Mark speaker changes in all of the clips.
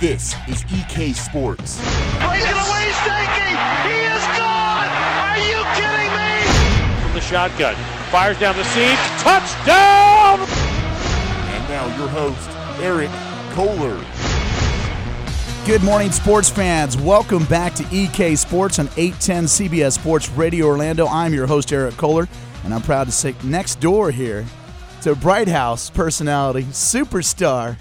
Speaker 1: This is EK Sports.
Speaker 2: He's gonna Stanky! He is gone! Are you kidding me?
Speaker 3: From the shotgun. Fires down the seam. Touchdown!
Speaker 1: And now your host, Eric Kohler.
Speaker 4: Good morning, sports fans. Welcome back to EK Sports on 810 CBS Sports Radio Orlando. I'm your host, Eric Kohler, and I'm proud to sit next door here to Bright House personality, superstar,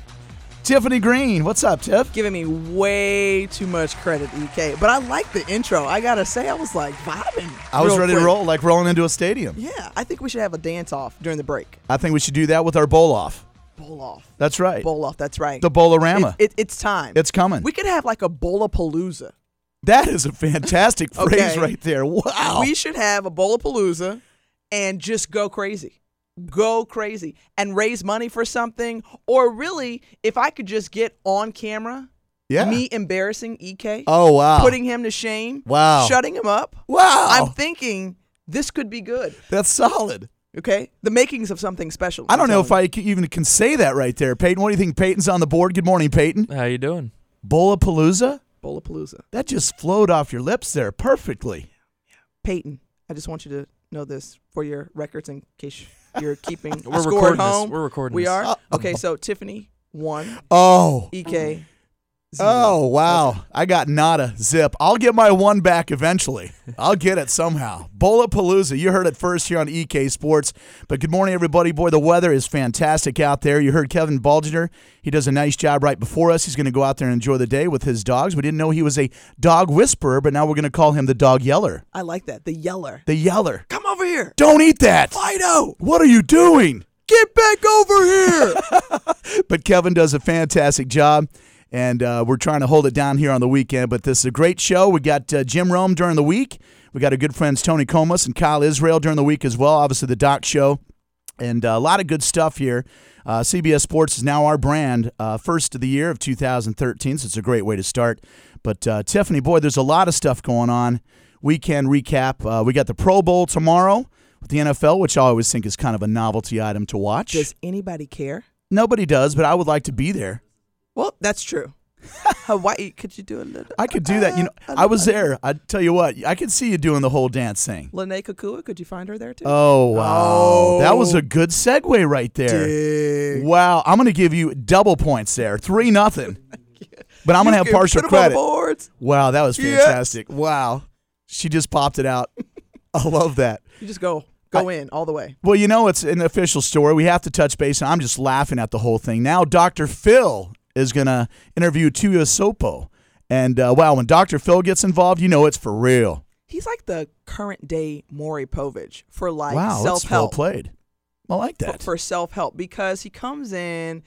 Speaker 4: Tiffany Green. What's up, Tiff?
Speaker 5: giving me way too much credit, EK. But I like the intro. I gotta say, I was like vibing.
Speaker 4: I was ready to roll, like rolling into a stadium.
Speaker 5: Yeah, I think we should have a dance off during the break.
Speaker 4: I think we should do that with our bowl off.
Speaker 5: Bowl off.
Speaker 4: That's right.
Speaker 5: Bowl off. That's right.
Speaker 4: The Bowlarama.
Speaker 5: It, it, it's time.
Speaker 4: It's coming.
Speaker 5: We could have like a Bowlapalooza.
Speaker 4: that is a fantastic phrase
Speaker 5: Okay.
Speaker 4: right there. Wow.
Speaker 5: We should have a Bowlapalooza and just go crazy. Go crazy and raise money for something. Or really, if I could just get on camera,
Speaker 4: yeah.
Speaker 5: me embarrassing EK,
Speaker 4: oh, wow.
Speaker 5: putting him to shame,
Speaker 4: Wow.
Speaker 5: shutting him up.
Speaker 4: wow.
Speaker 5: I'm thinking this could be good.
Speaker 4: That's solid.
Speaker 5: Okay, the makings of something special.
Speaker 4: I don't know if
Speaker 5: telling
Speaker 4: I c- even can say that right there, Peyton. What do you think? Peyton's on the board. Good morning, Peyton.
Speaker 6: How you doing?
Speaker 4: Bowlapalooza?
Speaker 5: you. Bowlapalooza.
Speaker 4: That just flowed off your lips there perfectly.
Speaker 5: Peyton, I just want you to know this for your records in case you're keeping
Speaker 6: We're
Speaker 5: score
Speaker 6: recording
Speaker 5: at
Speaker 6: this.
Speaker 5: home.
Speaker 6: We're recording
Speaker 5: We
Speaker 6: this.
Speaker 5: are uh, okay. So Tiffany one,
Speaker 4: Oh.
Speaker 5: Ek. Zero.
Speaker 4: Oh, wow. I got nada. Zip. I'll get my one back eventually. I'll get it somehow. Bowlapalooza. You heard it first here on EK Sports. But good morning, everybody. Boy, the weather is fantastic out there. You heard Kevin Baldinger. He does a nice job right before us. He's going to go out there and enjoy the day with his dogs. We didn't know he was a dog whisperer, but now we're going to call him the dog yeller.
Speaker 5: I like that. The yeller.
Speaker 4: The yeller.
Speaker 5: Come over here,
Speaker 4: Don't eat that.
Speaker 5: Fido.
Speaker 4: What are you doing?
Speaker 5: Get back over here.
Speaker 4: but Kevin does a fantastic job, and uh, we're trying to hold it down here on the weekend. But this is a great show. We got uh, Jim Rome during the week. We got our good friends Tony Comas and Kyle Israel during the week as well. Obviously, the Doc Show, and uh, a lot of good stuff here. Uh, CBS Sports is now our brand, uh, first of the year of 2013, so it's a great way to start. But uh, Tiffany, boy, there's a lot of stuff going on. Weekend recap. Uh, we got the Pro Bowl tomorrow with the NFL, which I always think is kind of a novelty item to watch.
Speaker 5: Does anybody care?
Speaker 4: Nobody does, but I would like to be there.
Speaker 5: Well, that's true. Hawaii, could you do a little?
Speaker 4: I could do that. You know, I was there. I tell you what, I could see you doing the whole dance thing.
Speaker 5: Lennay Kekua, could you find her there too?
Speaker 4: Oh wow,
Speaker 5: Oh.
Speaker 4: that was a good segue right there.
Speaker 5: Dig.
Speaker 4: Wow, I'm gonna give you double points there, three nothing. But I'm gonna
Speaker 5: You
Speaker 4: have partial
Speaker 5: put 'em on
Speaker 4: credit. Wow, that was
Speaker 5: Yes.
Speaker 4: fantastic. Wow, she just popped it out. I love that.
Speaker 5: You just go go in all the way.
Speaker 4: Well, you know, it's an official story. We have to touch base, and I'm just laughing at the whole thing. Now, Dr. Phil is going to interview Tuiasosopo. And uh, wow, when Dr. Phil gets involved, you know it's for real.
Speaker 5: He's like the current day Maury Povich for like
Speaker 4: wow,
Speaker 5: self
Speaker 4: that's well played. I like that.
Speaker 5: For self help because he comes in.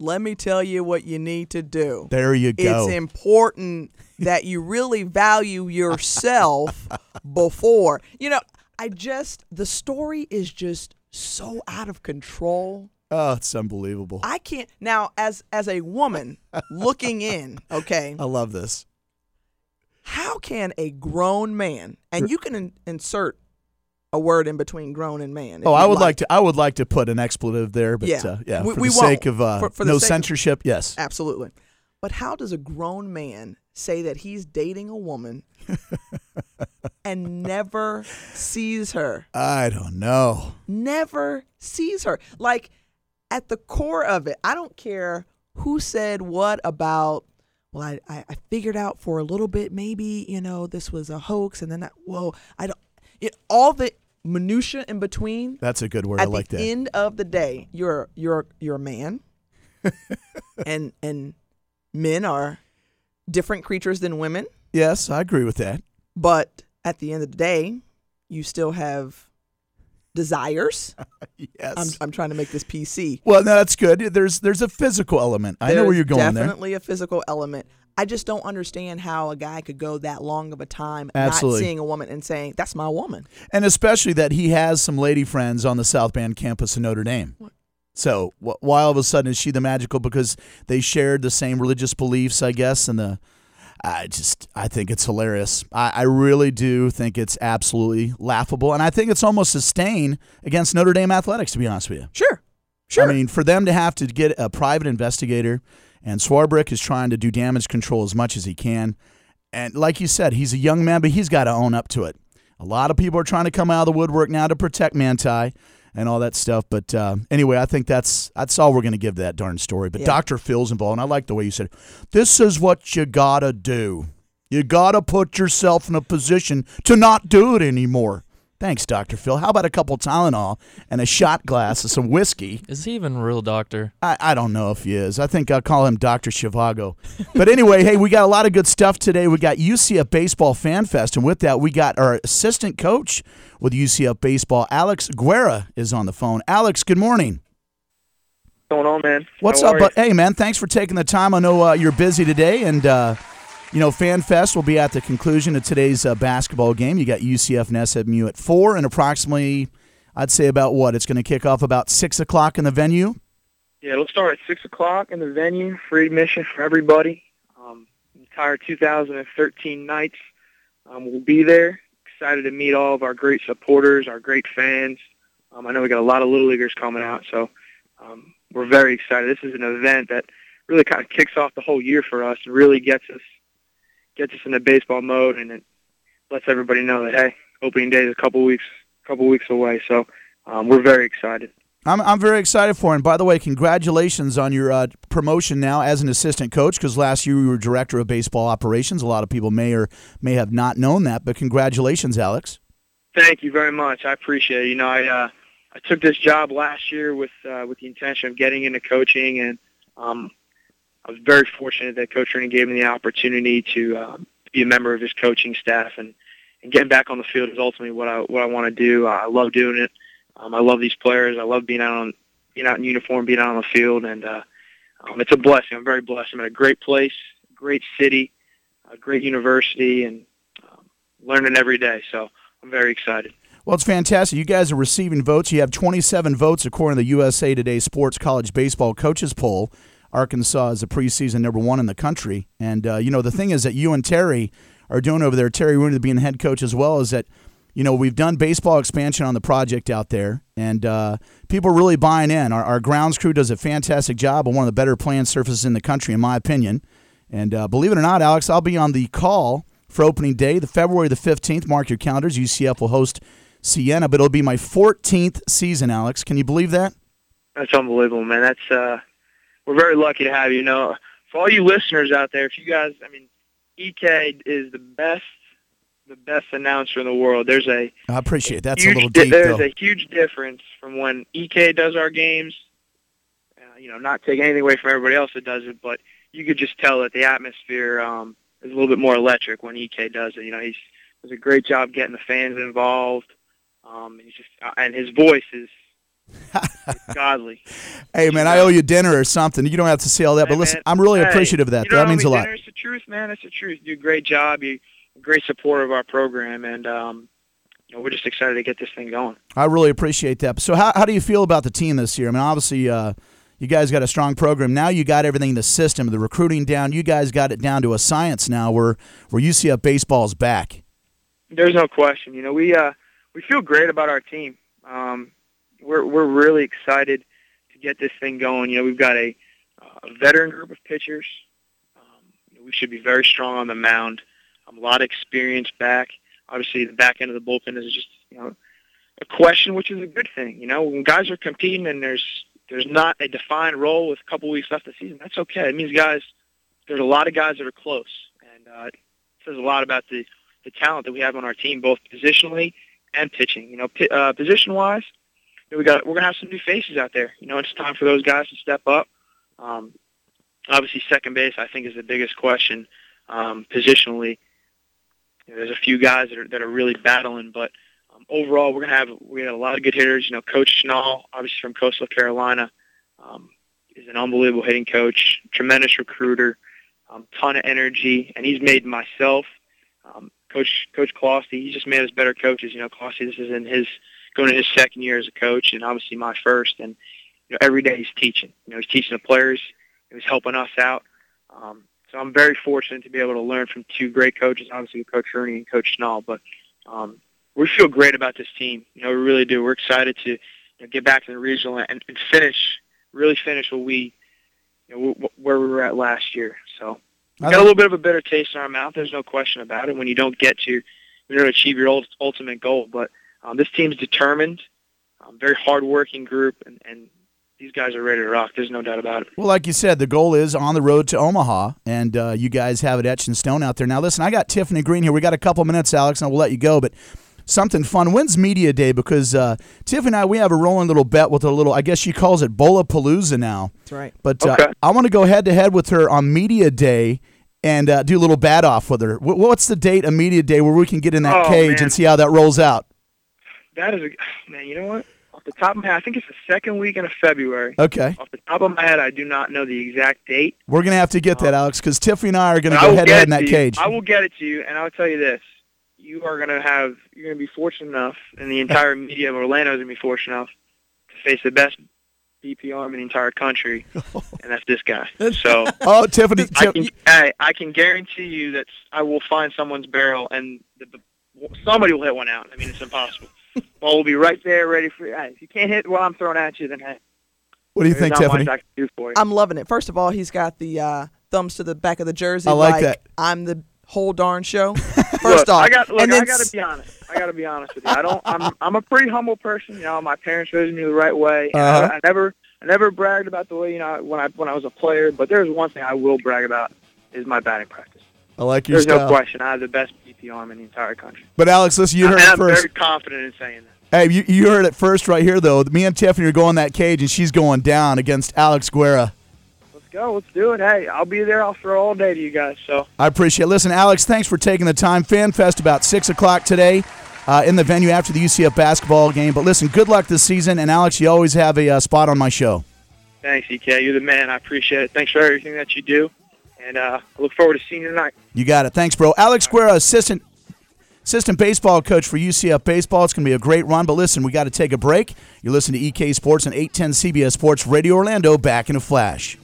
Speaker 5: Let me tell you what you need to do.
Speaker 4: there you go.
Speaker 5: It's important that you really value yourself before. You know, I just the story is just so out of control.
Speaker 4: oh, it's unbelievable.
Speaker 5: I can't now as as a woman looking in, okay?
Speaker 4: I love this.
Speaker 5: How can a grown man and you can in, insert a word in between grown and man.
Speaker 4: Oh, I would like. to. I would like to put an expletive there, but
Speaker 5: Yeah.
Speaker 4: uh, yeah,
Speaker 5: We-
Speaker 4: for
Speaker 5: we
Speaker 4: the
Speaker 5: won't.
Speaker 4: sake of uh,
Speaker 5: For- for the
Speaker 4: no
Speaker 5: sake of-
Speaker 4: censorship. Yes.
Speaker 5: Absolutely. But how does a grown man say that he's dating a woman and never sees her?
Speaker 4: I don't know.
Speaker 5: Never sees her. Like at the core of it, I don't care who said what about. Well, I, I, I figured out for a little bit maybe you know this was a hoax, and then I, whoa, I don't. It, all the minutia in between.
Speaker 4: That's a good word. I
Speaker 5: At
Speaker 4: like
Speaker 5: the
Speaker 4: that.
Speaker 5: end of the day, you're you're you're a man, and and men are different creatures than women.
Speaker 4: yes, I agree with that.
Speaker 5: But at the end of the day, you still have desires.
Speaker 4: Yes.
Speaker 5: I'm, I'm trying to make this PC.
Speaker 4: well, no, that's good. There's there's a physical element. I know where you're going there.
Speaker 5: Definitely a physical element. I just don't understand how a guy could go that long of a time
Speaker 4: Absolutely.
Speaker 5: not seeing a woman and saying, "That's my woman."
Speaker 4: And especially that he has some lady friends on the South Bend campus in Notre Dame. So wh- why all of a sudden is she the magical? Because they shared the same religious beliefs, I guess. And the, I just, I think it's hilarious. I, I really do think it's absolutely laughable, and I think it's almost a stain against Notre Dame athletics, to be honest with you.
Speaker 5: Sure. Sure.
Speaker 4: I mean, for them to have to get a private investigator, and Swarbrick is trying to do damage control as much as he can. And like you said, he's a young man, but he's got to own up to it. A lot of people are trying to come out of the woodwork now to protect Manti and all that stuff. But uh, anyway, I think that's that's all we're going to give that darn story. But
Speaker 5: Yeah.
Speaker 4: Dr. Phil's involved, and I like the way you said, "This is what you gotta do. You gotta put yourself in a position to not do it anymore." Thanks, Dr. Phil. How about a couple Tylenol and a shot glass of some whiskey?
Speaker 6: Is he even a real doctor?
Speaker 4: I, I don't know if he is. I think I'll call him Dr. Zhivago. But anyway, hey, we got a lot of good stuff today. We got UCF Baseball Fan Fest, and with that, we got our assistant coach with UCF Baseball, Alex Guerra, is on the phone. Alex, good morning.
Speaker 7: What's going on, man?
Speaker 4: What's
Speaker 7: How
Speaker 4: up?
Speaker 7: are
Speaker 4: But hey, man, thanks for taking the time. I know uh, you're busy today, and uh, you know Fan Fest will be at the conclusion of today's uh, basketball game. You got UCF and SMU at four, and approximately, I'd say about what it's going to kick off about six o'clock in the venue.
Speaker 7: Yeah, it'll start at six o'clock in the venue. Free admission for everybody. Um, entire 2013 nights. Um, we'll be there. Excited to meet all of our great supporters, our great fans. Um, I know we got a lot of little leaguers coming out, so um, we're very excited. This is an event that really kind of kicks off the whole year for us and really gets us gets us into baseball mode, and it lets everybody know that hey, opening day is a couple weeks couple weeks away. So um, we're very excited.
Speaker 4: I'm, I'm very excited for it. And by the way, congratulations on your uh, promotion now as an assistant coach because last year you were director of baseball operations. A lot of people may or may have not known that, but congratulations, Alex.
Speaker 7: Thank you very much. I appreciate it. You know, I uh, I took this job last year with uh, with the intention of getting into coaching, and um, I was very fortunate that Coach Rooney gave me the opportunity to uh, be a member of his coaching staff, and, and getting back on the field is ultimately what I what I want to do. I love doing it. Um, I love these players. I love being out on being out in uniform, being out on the field, and uh, um, it's a blessing. I'm very blessed. I'm in a great place, great city, a great university, and um, learning every day. So I'm very excited.
Speaker 4: Well, it's fantastic. You guys are receiving votes. You have 27 votes according to the USA Today Sports College Baseball Coaches Poll. Arkansas is a preseason number one in the country. And, uh, you know, the thing is that you and Terry are doing over there, Terry Rooney being the head coach as well, is that, you know, we've done baseball expansion on the project out there, and uh, people are really buying in. Our, our grounds crew does a fantastic job on one of the better playing surfaces in the country, in my opinion. And uh, believe it or not, Alex, I'll be on the call for opening day, the February the 15th. Mark your calendars. UCF will host Siena, but it'll be my 14th season, Alex. Can you believe that?
Speaker 7: That's unbelievable, man. That's uh, we're very lucky to have you. You know, for all you listeners out there, if you guys, I mean, EK is the best, the best announcer in the world. There's a
Speaker 4: I appreciate it. That's
Speaker 7: huge,
Speaker 4: a little deep,
Speaker 7: there's
Speaker 4: though.
Speaker 7: a huge difference from when EK does our games. Uh, you know, not taking anything away from everybody else that does it, but you could just tell that the atmosphere um, is a little bit more electric when EK does it. You know, he's does a great job getting the fans involved. Um, and he's just uh, and his voice is godly.
Speaker 4: Hey, man, I owe you dinner or something. You don't have to say all that, but listen,
Speaker 7: man.
Speaker 4: I'm really
Speaker 7: Hey,
Speaker 4: appreciative of that.
Speaker 7: You know,
Speaker 4: That means a
Speaker 7: I mean,
Speaker 4: lot.
Speaker 7: It's the truth, man. It's the truth. You do a great job. You a great supporter of our program, and um, you know, we're just excited to get this thing going.
Speaker 4: I really appreciate that. So, how, how do you feel about the team this year? I mean, obviously, uh, you guys got a strong program. Now you got everything, the system, the recruiting down. You guys got it down to a science now where, where UCF baseball is back.
Speaker 7: There's no question. You know, we uh, we feel great about our team. Um, we're we're really excited to get this thing going. You know, we've got a, a veteran group of pitchers. Um, we should be very strong on the mound. Um, a lot of experience back. Obviously, the back end of the bullpen is just you know a question, which is a good thing. You know, when guys are competing and there's there's not a defined role with a couple weeks left of the season, that's okay. It means guys, there's a lot of guys that are close, and uh, it says a lot about the the talent that we have on our team, both positionally and pitching. You know, pi- uh, position wise, you know, we got we're gonna have some new faces out there. You know, it's time for those guys to step up. Um, obviously, second base I think is the biggest question um, positionally. You know, there's a few guys that are that are really battling, but um, overall we're gonna have we got a lot of good hitters. You know, Coach Schnall, obviously from Coastal Carolina, um, is an unbelievable hitting coach, tremendous recruiter, um, ton of energy, and he's made myself. Um, Coach Coach Closty, he's just made us better coaches. You know, Closty, this is in his going to his second year as a coach, and obviously my first. And you know, every day he's teaching. You know, he's teaching the players. He's helping us out. Um, so I'm very fortunate to be able to learn from two great coaches, obviously Coach Rooney and Coach Schnall. But um, we feel great about this team. You know, we really do. We're excited to you know, get back to the regional and, and finish, really finish what we, you know, w- where we were at last year. So
Speaker 4: I
Speaker 7: got a little bit of a bitter taste in our mouth. There's no question about it. When you don't get to, you know, achieve your ult- ultimate goal, but um, this team's determined, um, very hardworking group, and, and these guys are ready to rock. There's no doubt about it.
Speaker 4: Well, like you said, the goal is on the road to Omaha, and uh, you guys have it etched in stone out there. Now, listen, I got Tiffany Green here. We got a couple minutes, Alex, and we'll let you go. But something fun. When's media day? Because uh, Tiffany and I, we have a rolling little bet with a little. I guess she calls it Bowlapalooza now.
Speaker 5: That's right.
Speaker 4: But uh, I want to go head to head with her on media day. And uh, do a little bat off with her. Wh- What's the date of media day where we can get in that
Speaker 7: Oh,
Speaker 4: cage
Speaker 7: man.
Speaker 4: and see how that rolls out?
Speaker 7: That is a man. You know what? Off the top of my head, I think it's the second weekend of February.
Speaker 4: Okay,
Speaker 7: Off the top of my head, I do not know the exact date.
Speaker 4: we're gonna have to get that, um, Alex, because Tiffany and I are gonna go head to head in that cage.
Speaker 7: I will get it to you, and I'll tell you this: you are going to have, you're going to be fortunate enough, and the entire media of Orlando is going to be fortunate enough to face the best BP arm in the entire country, and that's this guy. So
Speaker 4: Oh, Tiffany,
Speaker 7: I can, I, I can guarantee you that I will find someone's barrel, and the, the, somebody will hit one out. I mean, it's impossible. Ball will be right there, ready for. Hey, if you can't hit what I'm throwing at you, then hey,
Speaker 4: what do you think, Tiffany?
Speaker 7: much I can do for you.
Speaker 5: I'm loving it. First of all, he's got the uh, thumbs to the back of the jersey.
Speaker 4: I like that.
Speaker 5: I'm the whole darn show. First
Speaker 7: look,
Speaker 5: off,
Speaker 7: I got look,
Speaker 5: and then
Speaker 7: I got to be honest. I got to be honest with you. I don't. I'm I'm a pretty humble person. You know, my parents raised me the right way.
Speaker 4: Uh-huh.
Speaker 7: I, I never I never bragged about the way you know when I when I was a player. But there's one thing I will brag about is my batting practice.
Speaker 4: I like your
Speaker 7: There's
Speaker 4: style.
Speaker 7: no question. I have the best BP arm in the entire country.
Speaker 4: But Alex, listen, you heard it
Speaker 7: I'm
Speaker 4: first.
Speaker 7: very confident in saying that.
Speaker 4: Hey, you, you heard it first right here, though. Me and Tiffany are going that cage, and she's going down against Alex Guerra.
Speaker 7: Let's go. Let's do it. Hey, I'll be there. I'll throw all day to you guys. So
Speaker 4: I appreciate it. Listen, Alex, thanks for taking the time. Fan Fest about 6 o'clock today uh, in the venue after the UCF basketball game. But listen, good luck this season. And, Alex, you always have a uh, spot on my show.
Speaker 7: thanks, EK. You're the man. I appreciate it. Thanks for everything that you do. And uh, I look forward to seeing you tonight.
Speaker 4: You got it. Thanks, bro. Alex Guerra, assistant assistant baseball coach for UCF baseball. It's going to be a great run. But listen, we got to take a break. You listen to EK Sports and 810 CBS Sports Radio Orlando. Back in a flash.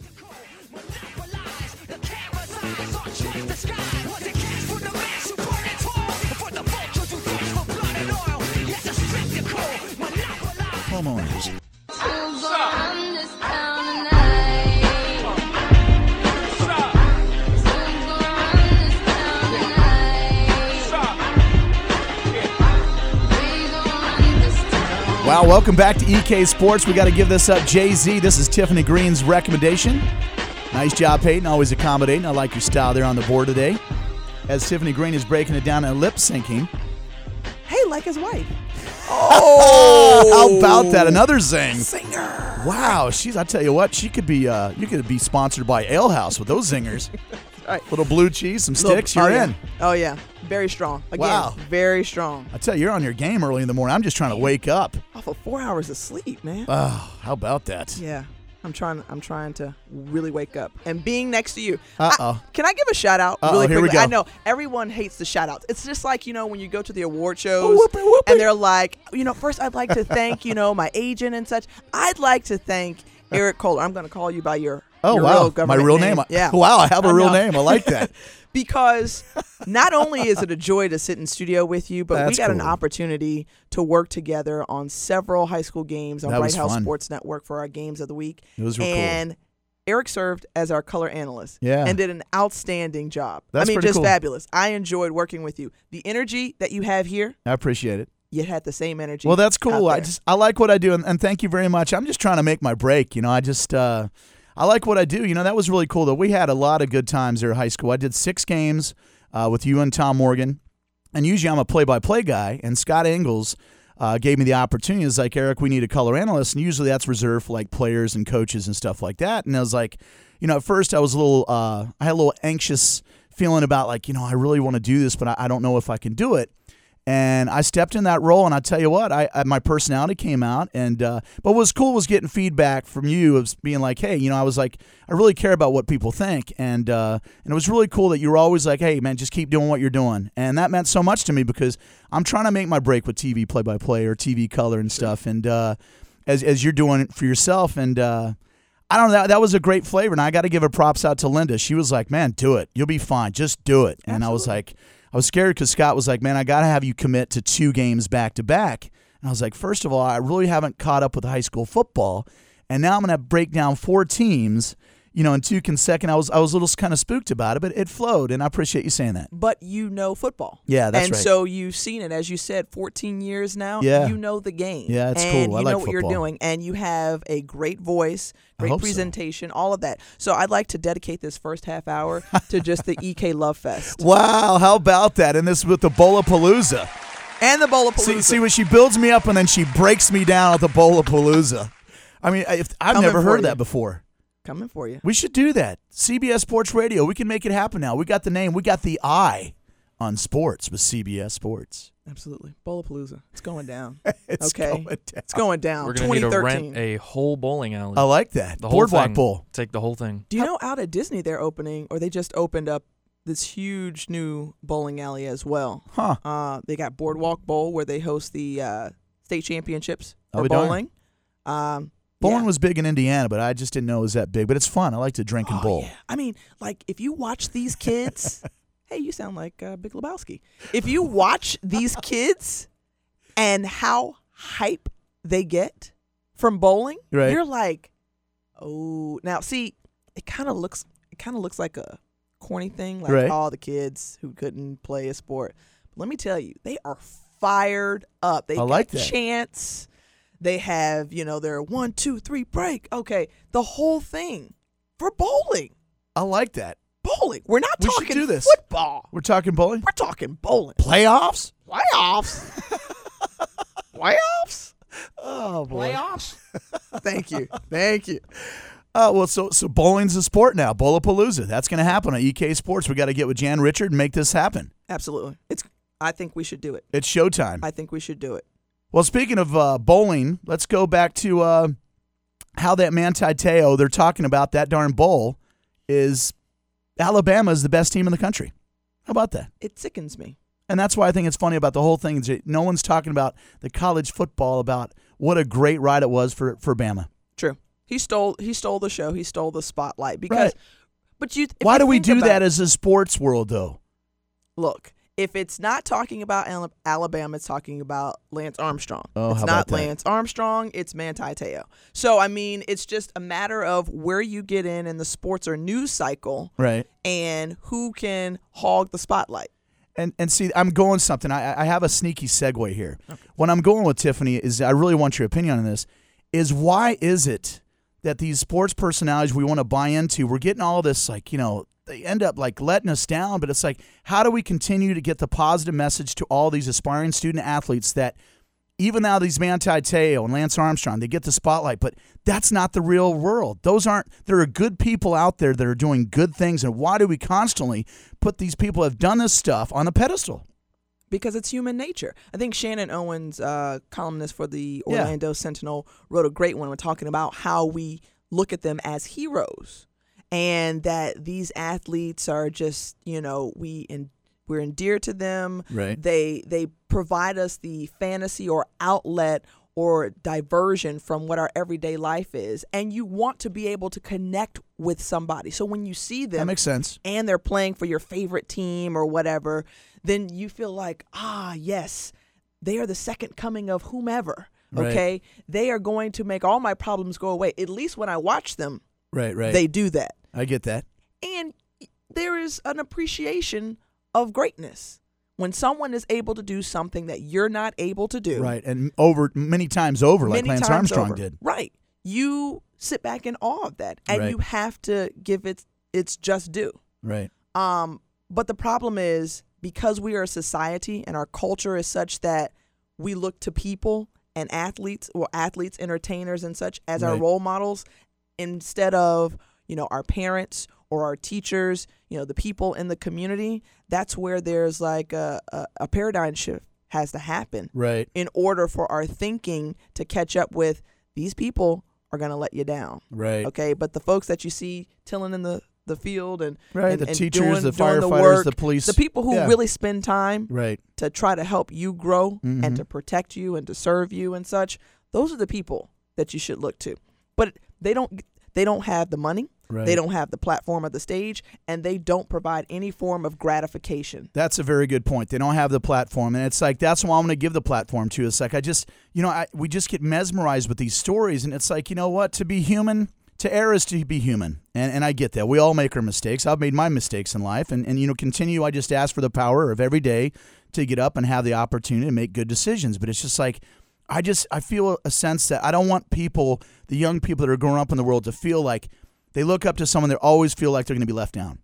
Speaker 4: Homeowners. Wow, welcome back to EK Sports. We got to give this up. Jay Z, this is Tiffany Green's recommendation. Nice job, Peyton. Always accommodating. I like your style there on the board today. As Tiffany Green is breaking it down and lip syncing.
Speaker 5: hey, like his wife.
Speaker 4: Oh, how about that? Another zing. Singer. Wow, she's. I tell you what, she could be. Uh, you could be sponsored by Ale House with those zingers.
Speaker 5: Right.
Speaker 4: Little blue cheese, some sticks.
Speaker 5: oh,
Speaker 4: you're
Speaker 5: yeah.
Speaker 4: in.
Speaker 5: Oh yeah, very strong. Again,
Speaker 4: Wow.
Speaker 5: very strong.
Speaker 4: I tell you, you're on your game early in the morning. I'm just trying to wake up.
Speaker 5: Off of four hours of sleep, man.
Speaker 4: Oh, how about that?
Speaker 5: yeah, I'm trying. I'm trying to really wake up. And being next to you.
Speaker 4: Uh-oh.
Speaker 5: Can I give a shout out
Speaker 4: Uh-oh,
Speaker 5: really
Speaker 4: here we
Speaker 5: quickly? I know everyone hates the shout outs. It's just like you know when you go to the award shows
Speaker 4: Oh, whoopee, whoopee.
Speaker 5: and they're like, you know, first I'd like to thank you know my agent and such. I'd like to thank Eric Kohler. I'm going to call you by your
Speaker 4: Oh
Speaker 5: your
Speaker 4: wow,
Speaker 5: real
Speaker 4: my real name.
Speaker 5: Yeah.
Speaker 4: Wow, I have a
Speaker 5: I
Speaker 4: real
Speaker 5: know.
Speaker 4: name. I like that.
Speaker 5: because not only is it a joy to sit in studio with you, but we
Speaker 4: That's
Speaker 5: got an opportunity to work together on several high school games on
Speaker 4: That
Speaker 5: Bright House
Speaker 4: fun.
Speaker 5: Sports Network for our games of the week.
Speaker 4: It was real cool.
Speaker 5: and Eric served as our color analyst
Speaker 4: Yeah.
Speaker 5: and did an outstanding job.
Speaker 4: That's
Speaker 5: I mean, just
Speaker 4: cool.
Speaker 5: fabulous. I enjoyed working with you. The energy that you have here,
Speaker 4: I appreciate it.
Speaker 5: you had the same energy.
Speaker 4: Well, that's cool. I just I like what I do, and, and thank you very much. I'm just trying to make my break. You know, I just uh, I like what I do. You know, that was really cool. Though we had a lot of good times there at high school. I did six games uh, with you and Tom Morgan, and usually I'm a play-by-play guy. And Scott Engels uh, gave me the opportunity. It's like Eric, we need a color analyst, and usually that's reserved for like players and coaches and stuff like that. And I was like, you know, at first I was a little, uh, I had a little anxious feeling about like, you know, I really want to do this, but I, I don't know if I can do it and I stepped in that role. And I tell you what, I, I my personality came out. And uh, but what was cool was getting feedback from you of being like, hey, you know, I was like, I really care about what people think, and uh, and it was really cool that you were always like, hey, man, just keep doing what you're doing, and that meant so much to me because I'm trying to make my break with TV play by play or TV color and stuff, and uh, as as you're doing it for yourself, and. Uh, I don't know. That, that was a great flavor, and I got to give her props out to Linda. She was like, "Man, do it. You'll be fine. Just do it." And I was like, I was scared because Scott was like, "Man, I got to have you commit to two games back to back." And I was like, first of all, I really haven't caught up with high school football, and now I'm going to break down four teams, you know, in two consecutive. I was I was a little kind of spooked about it, but it flowed, and I appreciate you saying that.
Speaker 5: But you know football.
Speaker 4: Yeah, that's
Speaker 5: and
Speaker 4: right.
Speaker 5: so you've seen it, as you said, 14 years now.
Speaker 4: Yeah.
Speaker 5: You know the game.
Speaker 4: Yeah, it's
Speaker 5: and
Speaker 4: cool. I
Speaker 5: you
Speaker 4: like
Speaker 5: know what you're doing, and you have a great voice, great
Speaker 4: hope so.
Speaker 5: presentation, all of that. So I'd like to dedicate this first half hour to just the EK Love Fest
Speaker 4: Wow, how about that? And this with the Bowlapalooza.
Speaker 5: and the Bowl of
Speaker 4: See, see when she builds me up and then she breaks me down at the Bowlapalooza. I mean, if, I've
Speaker 5: Coming
Speaker 4: never heard
Speaker 5: you.
Speaker 4: that before.
Speaker 5: Coming for you.
Speaker 4: We should do that. CBS Sports Radio. We can make it happen now. We got the name. We got the eye on sports with CBS Sports.
Speaker 5: Absolutely, Bowlapalooza. It's going down.
Speaker 4: It's
Speaker 5: okay,
Speaker 4: going down.
Speaker 5: it's going down.
Speaker 6: We're gonna need to rent a whole bowling alley.
Speaker 4: I like that.
Speaker 6: the whole
Speaker 4: Boardwalk
Speaker 6: thing.
Speaker 4: Bowl.
Speaker 6: Take the whole thing.
Speaker 5: Do you know out at Disney they're opening, or they just opened up this huge new bowling alley as well?
Speaker 4: Huh.
Speaker 5: Uh, they got Boardwalk Bowl where they host the uh, state championships for
Speaker 4: be darned.
Speaker 5: bowling. Um,
Speaker 4: Bowling
Speaker 5: yeah.
Speaker 4: was big in Indiana, but I just didn't know it was that big. But it's fun. I like to drink and
Speaker 5: Oh,
Speaker 4: bowl.
Speaker 5: yeah. I mean, like if you watch these kids, hey, you sound like uh, Big Lebowski. If you watch these kids and how hype they get from bowling,
Speaker 4: Right.
Speaker 5: you're like, oh, now see, it kind of looks, it kind of looks like a corny thing, like
Speaker 4: Right.
Speaker 5: all the kids who couldn't play a sport. But let me tell you, they are fired up. They
Speaker 4: I
Speaker 5: got
Speaker 4: like that.
Speaker 5: chants. They have, you know, their one, two, three, break. Okay, the whole thing for bowling.
Speaker 4: I like that.
Speaker 5: Bowling. We're not
Speaker 4: We should
Speaker 5: talking
Speaker 4: do this.
Speaker 5: football.
Speaker 4: We're talking bowling.
Speaker 5: We're talking bowling.
Speaker 4: Playoffs?
Speaker 5: Playoffs. Playoffs.
Speaker 4: Oh boy.
Speaker 5: Playoffs. Thank you. Thank you.
Speaker 4: Uh, well, so so bowling's a sport now. Bowlapalooza. That's going to happen on EK Sports. We got to get with Jan Richard and make this happen.
Speaker 5: Absolutely. It's. I think we should do it.
Speaker 4: It's showtime.
Speaker 5: I think we should do it.
Speaker 4: Well, speaking of uh, bowling, let's go back to uh, how that Manti Te'o, they're talking about that darn bowl, is Alabama is the best team in the country. How about that?
Speaker 5: It sickens me.
Speaker 4: And that's why I think it's funny about the whole thing. Is that no one's talking about the college football, about what a great ride it was for, for Bama.
Speaker 5: True. He stole. He stole the show. He stole the spotlight because.
Speaker 4: Right.
Speaker 5: But you.
Speaker 4: Why
Speaker 5: you
Speaker 4: do we do that
Speaker 5: it-
Speaker 4: as a sports world, though?
Speaker 5: Look, if it's not talking about Alabama, it's talking about Lance Armstrong.
Speaker 4: Oh,
Speaker 5: it's
Speaker 4: how
Speaker 5: not
Speaker 4: about that?
Speaker 5: Lance Armstrong, it's Manti Te'o. So, I mean, it's just a matter of where you get in in the sports or news cycle
Speaker 4: Right.
Speaker 5: and who can hog the spotlight.
Speaker 4: And and see, I'm going something. I I have a sneaky segue here. What I'm going with Tiffany is I really want your opinion on this. Is why is it that these sports personalities we want to buy into, we're getting all this like you know they end up like letting us down. But it's like how do we continue to get the positive message to all these aspiring student athletes that even now these Manti Te'o and Lance Armstrong, they get the spotlight, but that's not the real world. Those aren't. There are good people out there that are doing good things, and why do we constantly put these people who have done this stuff on a pedestal?
Speaker 5: because it's human nature. I think Shannon Owens, uh, columnist for the
Speaker 4: Yeah.
Speaker 5: Orlando Sentinel, wrote a great one. We're talking about how we look at them as heroes, and that these athletes are just, you know, we in, we're endeared to them.
Speaker 4: Right.
Speaker 5: They they provide us the fantasy or outlet or diversion from what our everyday life is, and you want to be able to connect with somebody. So when you see them,
Speaker 4: That makes sense.
Speaker 5: and they're playing for your favorite team or whatever, then you feel like, ah, yes, they are the second coming of whomever.
Speaker 4: Right.
Speaker 5: Okay. They are going to make all my problems go away. At least when I watch them,
Speaker 4: Right, right.
Speaker 5: they do that.
Speaker 4: I get that.
Speaker 5: And there is an appreciation of greatness. When someone is able to do something that you're not able to do,
Speaker 4: Right, and over many times over, like Lance Armstrong
Speaker 5: over.
Speaker 4: did.
Speaker 5: Right. You sit back in awe of that. And
Speaker 4: Right.
Speaker 5: you have to give it its just due.
Speaker 4: Right.
Speaker 5: Um, but the problem is because we are a society and our culture is such that we look to people and athletes or athletes, entertainers and such as our role models instead of, you know, our parents or our teachers, you know, the people in the community. That's where there's like a, a, a paradigm shift has to happen
Speaker 4: Right.
Speaker 5: in order for our thinking to catch up with these people are going to let you down.
Speaker 4: Right.
Speaker 5: Okay, but the folks that you see tilling in the, the field and
Speaker 4: Right,
Speaker 5: and-
Speaker 4: the
Speaker 5: and
Speaker 4: teachers,
Speaker 5: doing-
Speaker 4: the firefighters,
Speaker 5: work,
Speaker 4: the police.
Speaker 5: the people who
Speaker 4: Yeah.
Speaker 5: really spend time
Speaker 4: Right.
Speaker 5: to try to help you grow
Speaker 4: Mhm.
Speaker 5: and to protect you and to serve you and such, those are the people that you should look to. But they don't They don't have the money.
Speaker 4: Right.
Speaker 5: They don't have the platform or the stage, and they don't provide any form of gratification.
Speaker 4: That's a very good point. They don't have the platform, and it's like that's why I'm going to give the platform to. It's like I just, you know, I, we just get mesmerized with these stories, and it's like, you know what? To be human, to err is to be human, and and I get that. We all make our mistakes. I've made my mistakes in life, and and you know, continue. I just ask for the power of every day to get up and have the opportunity to make good decisions. But it's just like. I just I feel a sense that I don't want people, the young people that are growing up in the world, to feel like they look up to someone they always feel like they're going to be left down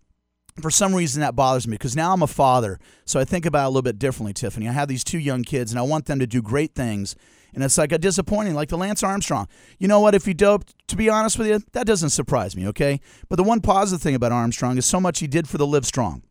Speaker 4: for some reason that bothers me because now I'm a father, so I think about it a little bit differently, Tiffany. I have these two young kids, and I want them to do great things. And it's like a disappointing, like the Lance Armstrong. You know what? If he doped, to be honest with you, that doesn't surprise me, okay? But the one positive thing about Armstrong is so much he did for the Livestrong.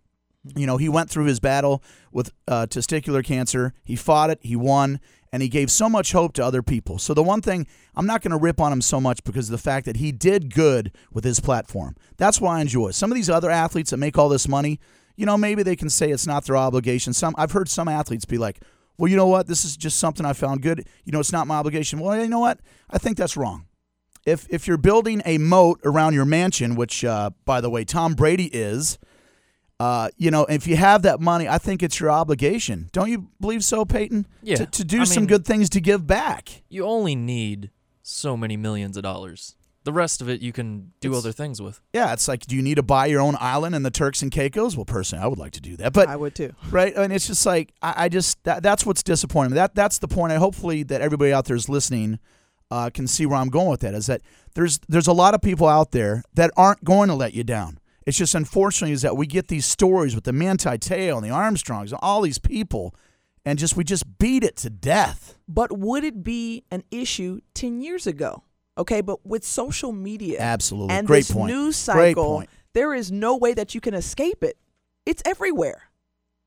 Speaker 4: You know, he went through his battle with uh, testicular cancer. He fought it, he won, and he gave so much hope to other people. So, the one thing I'm not going to rip on him so much because of the fact that he did good with his platform. That's why I enjoy. Some of these other athletes that make all this money, you know, maybe they can say it's not their obligation. Some I've heard some athletes be like, well, you know what? This is just something I found good. You know, it's not my obligation. Well, you know what? I think that's wrong. If, if you're building a moat around your mansion, which, uh, by the way, Tom Brady is, uh, you know, if you have that money, I think it's your obligation. Don't you believe so, Peyton?
Speaker 6: Yeah.
Speaker 4: To, to do
Speaker 6: I
Speaker 4: some
Speaker 6: mean-
Speaker 4: good things to give back.
Speaker 6: You only need so many millions of dollars. The rest of it you can do
Speaker 4: It's-
Speaker 6: other things with.
Speaker 4: Yeah, it's like, do you need to buy your own island in the Turks and Caicos? Well, personally, I would like to do that, but
Speaker 5: I would too.
Speaker 4: right, and it's just like I, I just that, that's what's disappointing. That that's the point. I hopefully that everybody out there is listening uh, can see where I'm going with that. Is that there's there's a lot of people out there that aren't going to let you down. It's just unfortunately is that we get these stories with the Manti Te'o and the Armstrongs and all these people, and just we just beat it to death.
Speaker 5: But would it be an issue 10 years ago? Okay, but with social media
Speaker 4: Absolutely.
Speaker 5: and
Speaker 4: Great
Speaker 5: this
Speaker 4: point.
Speaker 5: news cycle, there is no way that you can escape it. It's everywhere.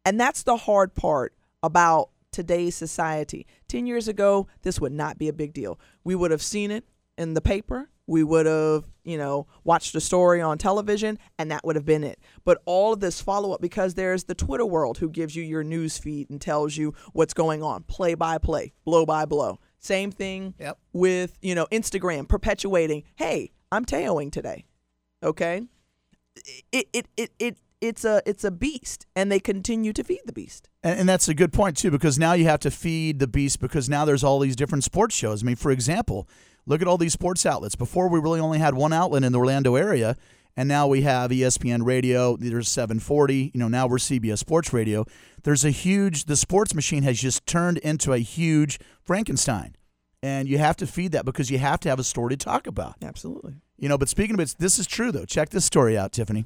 Speaker 5: And that's the hard part about today's society. 10 years ago, this would not be a big deal. We would have seen it in the paper. We would have, you know, watched a story on television and that would have been it. But all of this follow up because there's the Twitter world who gives you your news feed and tells you what's going on, play by play, blow by blow. Same thing
Speaker 4: Yep.
Speaker 5: with, you know, Instagram perpetuating, "Hey, I'm Teoing today." Okay? It it it it it's a it's a beast and they continue to feed the beast.
Speaker 4: And, and that's a good point too, because now you have to feed the beast because now there's all these different sports shows. I mean, for example, look at all these sports outlets. Before we really only had one outlet in the Orlando area, and now we have ESPN Radio. There's 740. You know, now we're CBS Sports Radio. There's a huge. The sports machine has just turned into a huge Frankenstein, and you have to feed that because you have to have a story to talk about.
Speaker 5: Absolutely.
Speaker 4: You know, but speaking of it, this is true though. Check this story out, Tiffany.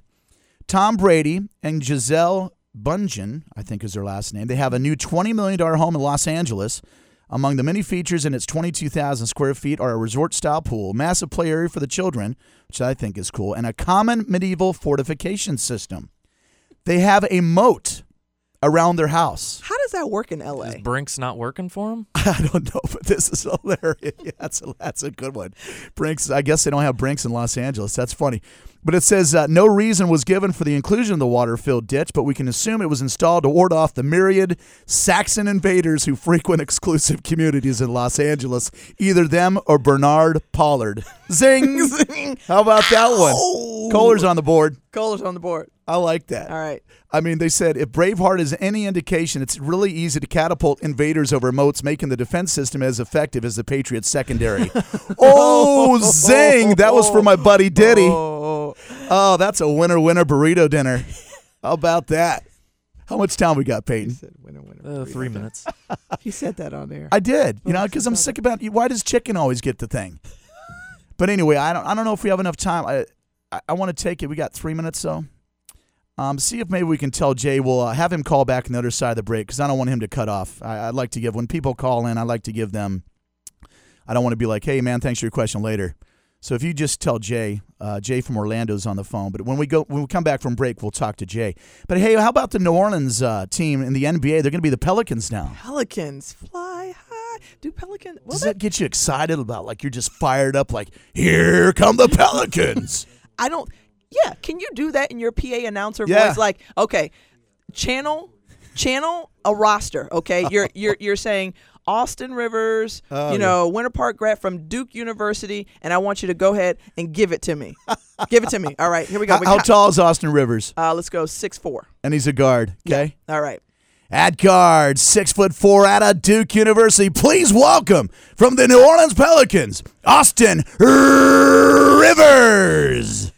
Speaker 4: Tom Brady and Gisele Bündchen, I think is their last name. They have a new $20 million home in Los Angeles. Among the many features in its 22,000 square feet are a resort style pool, massive play area for the children, which I think is cool, and a common medieval fortification system. They have a moat around their house.
Speaker 5: How does that work in LA?
Speaker 6: Is Brinks not working for him?
Speaker 4: I don't know, but this is hilarious. Yeah, that's a, that's a good one. Brinks, I guess they don't have Brinks in Los Angeles. That's funny. But it says uh, no reason was given for the inclusion of the water filled ditch, but we can assume it was installed to ward off the myriad Saxon invaders who frequent exclusive communities in Los Angeles, either them or Bernard Pollard. Zing! How about that one?
Speaker 5: Ow.
Speaker 4: Kohler's on the board.
Speaker 5: Kohler's on the board.
Speaker 4: I like that.
Speaker 5: All right.
Speaker 4: I mean, they said if Braveheart is any indication, it's really easy to catapult invaders over moats, making the defense system as effective as the Patriots' secondary. oh, zing! That was for my buddy Diddy.
Speaker 5: Oh,
Speaker 4: Oh, that's a winner winner burrito dinner. How about that? How much time we got, Peyton?
Speaker 5: winner, winner.
Speaker 6: Uh, three minutes.
Speaker 5: He said that on there.
Speaker 4: I did, you know, because I'm sick about why does chicken always get the thing? But anyway, I don't I don't know if we have enough time. I I, I want to take it. We got three minutes, so um, see if maybe we can tell Jay. We'll uh, have him call back on the other side of the break because I don't want him to cut off. I, I'd like to give when people call in. I like to give them. I don't want to be like, hey man, thanks for your question later. So if you just tell Jay, uh, Jay from Orlando's on the phone. But when we go, when we come back from break, we'll talk to Jay. But hey, how about the New Orleans uh, team in the NBA? They're going to be the Pelicans now.
Speaker 5: Pelicans fly high. Do Pelicans? Well,
Speaker 4: Does
Speaker 5: that,
Speaker 4: that get you excited about like you're just fired up like here come the Pelicans?
Speaker 5: I don't. Yeah, can you do that in your PA announcer
Speaker 4: Yeah.
Speaker 5: voice? Like, okay, channel, channel a roster. Okay, you're you're you're saying Austin Rivers,
Speaker 4: Oh,
Speaker 5: you know, Winter Park grad from Duke University, and I want you to go ahead and give it to me. give it to me. All right, here we go.
Speaker 4: How,
Speaker 5: We
Speaker 4: how
Speaker 5: got-
Speaker 4: tall is Austin Rivers?
Speaker 5: Uh, let's go six four.
Speaker 4: And he's a guard. Okay.
Speaker 5: All right.
Speaker 4: At guard, six foot four out of Duke University. Please welcome from the New Orleans Pelicans, Austin Rivers.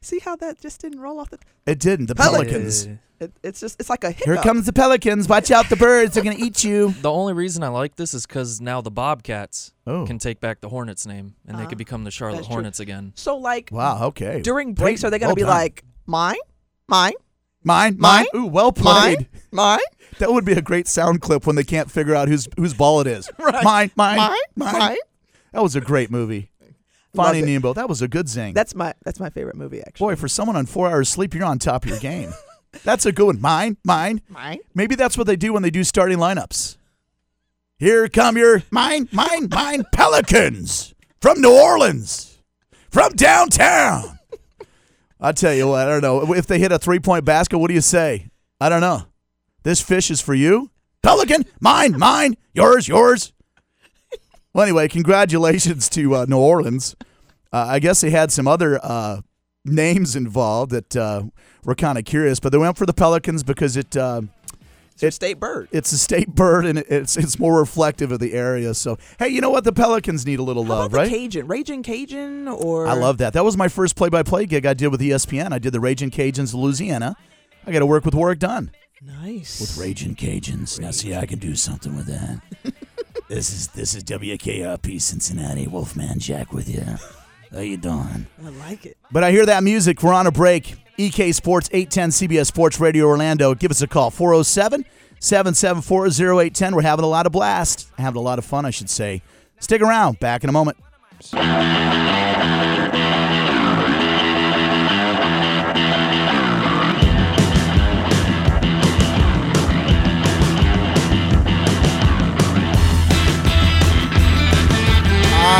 Speaker 5: See how that just didn't roll off the.
Speaker 4: It didn't. The
Speaker 5: Pelicans.
Speaker 4: Pelicans.
Speaker 5: It, it's just it's like a hiccup.
Speaker 4: Here comes the Pelicans. Watch out, the birds. They're going to eat you.
Speaker 6: The only reason I like this is because now the Bobcats
Speaker 4: Oh.
Speaker 6: can take back the Hornets name and they
Speaker 5: Ah,
Speaker 6: could become the Charlotte
Speaker 5: that's true.
Speaker 6: Hornets again.
Speaker 5: So like
Speaker 4: Wow, okay.
Speaker 5: during breaks,
Speaker 4: Peyton,
Speaker 5: are they gonna be
Speaker 4: done.
Speaker 5: like mine, mine,
Speaker 4: Mine, mine. Ooh, well played.
Speaker 5: mine, mine?
Speaker 4: That would be a great sound clip when they can't figure out whose whose ball it is.
Speaker 5: Right.
Speaker 4: Mine, mine,
Speaker 5: Mine?
Speaker 4: mine.
Speaker 5: Mine?
Speaker 4: That was a great movie. Finding
Speaker 5: it.
Speaker 4: Nemo. That was a good zing.
Speaker 5: That's my that's my favorite movie actually.
Speaker 4: Boy, for someone on four hours sleep, you're on top of your game. That's a good one. Mine, mine.
Speaker 5: Mine.
Speaker 4: Maybe that's what they do when they do starting lineups. Here come your mine, mine, mine Pelicans from New Orleans, from downtown. I tell you what, I don't know. If they hit a three point basket, what do you say? I don't know. This fish is for you. Pelican, mine, mine, yours, yours. Well, anyway, congratulations to uh, New Orleans. Uh, I guess they had some other uh, names involved that uh, were kind of curious, but they went for the Pelicans because it.
Speaker 5: It's
Speaker 4: It-
Speaker 5: state bird.
Speaker 4: it's a state bird and it's it's more reflective of the area. So hey, you know what? The Pelicans need a little
Speaker 5: How
Speaker 4: love, right?
Speaker 5: the Cajun, Raging Cajun, or
Speaker 4: I love that. That was my first play-by-play gig I did with ESPN. I did the Raging Cajuns of Louisiana. I got to work with Warrick Dunn.
Speaker 5: Nice.
Speaker 4: With Raging Cajuns. Now see, I can do something with that. this is this is WKRP Cincinnati. Wolfman Jack with you. How you doing?
Speaker 5: I like it.
Speaker 4: But I hear that music. We're on a break. EK Sports 810 CBS Sports Radio Orlando. Give us a call 407 774 0810. We're having a lot of blast. Having a lot of fun, I should say. Stick around. Back in a moment.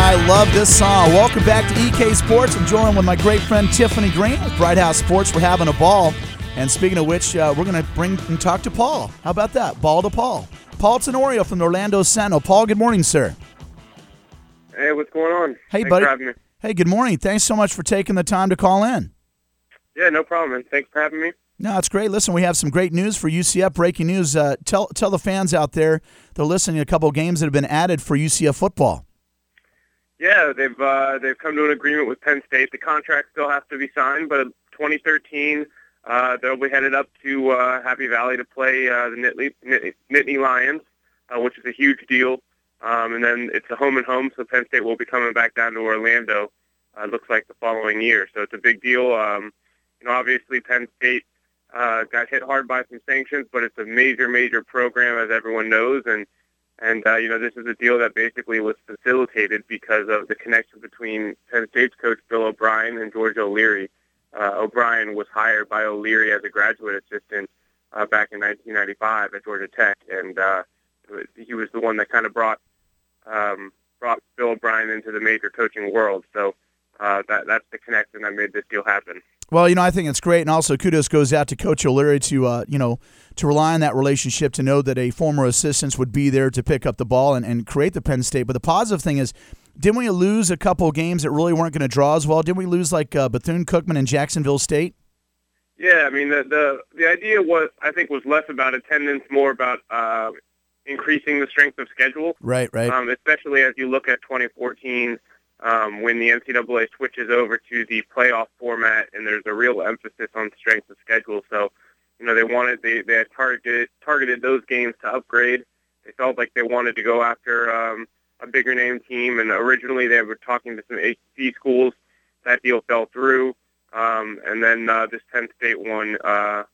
Speaker 4: I love this song. Welcome back to EK Sports. I'm joined with my great friend Tiffany Green with Bright House Sports. We're having a ball. And speaking of which, uh, we're going to bring and talk to Paul. How about that? Ball to Paul. Paul Tenorio from Orlando Sentinel. Paul, good morning, sir.
Speaker 8: Hey, what's going on?
Speaker 4: Hey,
Speaker 8: Thanks
Speaker 4: buddy.
Speaker 8: For having me.
Speaker 4: Hey, good morning. Thanks so much for taking the time to call in.
Speaker 8: Yeah, no problem, man. Thanks for having me.
Speaker 4: No, it's great. Listen, we have some great news for UCF. Breaking news. Uh, tell tell the fans out there they're listening to a couple of games that have been added for UCF football.
Speaker 8: Yeah, they've uh, they've come to an agreement with Penn State. The contract still has to be signed, but 2013 uh, they'll be headed up to uh, Happy Valley to play uh, the Nittany, Nittany, Lions, uh, which is a huge deal. Um, and then it's a home and home, so Penn State will be coming back down to Orlando. Uh, looks like the following year, so it's a big deal. Um, you know, obviously Penn State uh, got hit hard by some sanctions, but it's a major, major program, as everyone knows, and and uh, you know this is a deal that basically was facilitated because of the connection between Penn State's coach Bill O'Brien and George O'Leary. Uh, O'Brien was hired by O'Leary as a graduate assistant uh, back in 1995 at Georgia Tech, and uh, he was the one that kind of brought um, brought Bill O'Brien into the major coaching world. So uh, that that's the connection that made this deal happen.
Speaker 4: Well, you know, I think it's great, and also kudos goes out to Coach O'Leary to, uh, you know, to rely on that relationship to know that a former assistant would be there to pick up the ball and, and create the Penn State. But the positive thing is, didn't we lose a couple of games that really weren't going to draw as well? Didn't we lose like uh, Bethune Cookman and Jacksonville State?
Speaker 8: Yeah, I mean the the the idea was I think was less about attendance, more about uh, increasing the strength of schedule.
Speaker 4: Right, right.
Speaker 8: Um, especially as you look at 2014, um, when the NCAA switches over to the playoff format, and there's a real emphasis on strength of schedule. So, you know, they wanted they they had targeted targeted those games to upgrade. They felt like they wanted to go after um, a bigger name team, and originally they were talking to some HC schools. That deal fell through, um, and then uh, this Penn State one uh,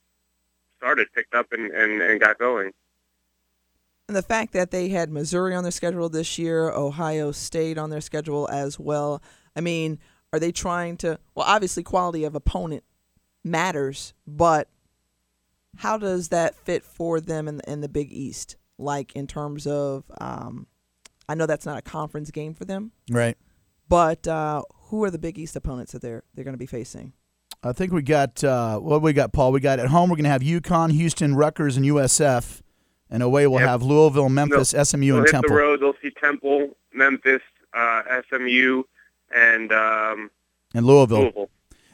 Speaker 8: started, picked up, and, and, and got going.
Speaker 5: And the fact that they had Missouri on their schedule this year, Ohio State on their schedule as well. I mean, are they trying to? Well, obviously, quality of opponent matters, but how does that fit for them in, in the Big East? Like in terms of, um, I know that's not a conference game for them,
Speaker 4: Right.
Speaker 5: but uh, who are the Big East opponents that they're they're going to be facing?
Speaker 4: I think we got uh, what we got, Paul. We got at home. We're going to have UConn, Houston, Rutgers, and USF. And away we'll
Speaker 8: Yep.
Speaker 4: have Louisville, Memphis, SMU,
Speaker 8: They'll
Speaker 4: and
Speaker 8: hit
Speaker 4: Temple.
Speaker 8: the road. They'll see Temple, Memphis, uh, SMU, and um,
Speaker 4: And Louisville.
Speaker 8: Louisville.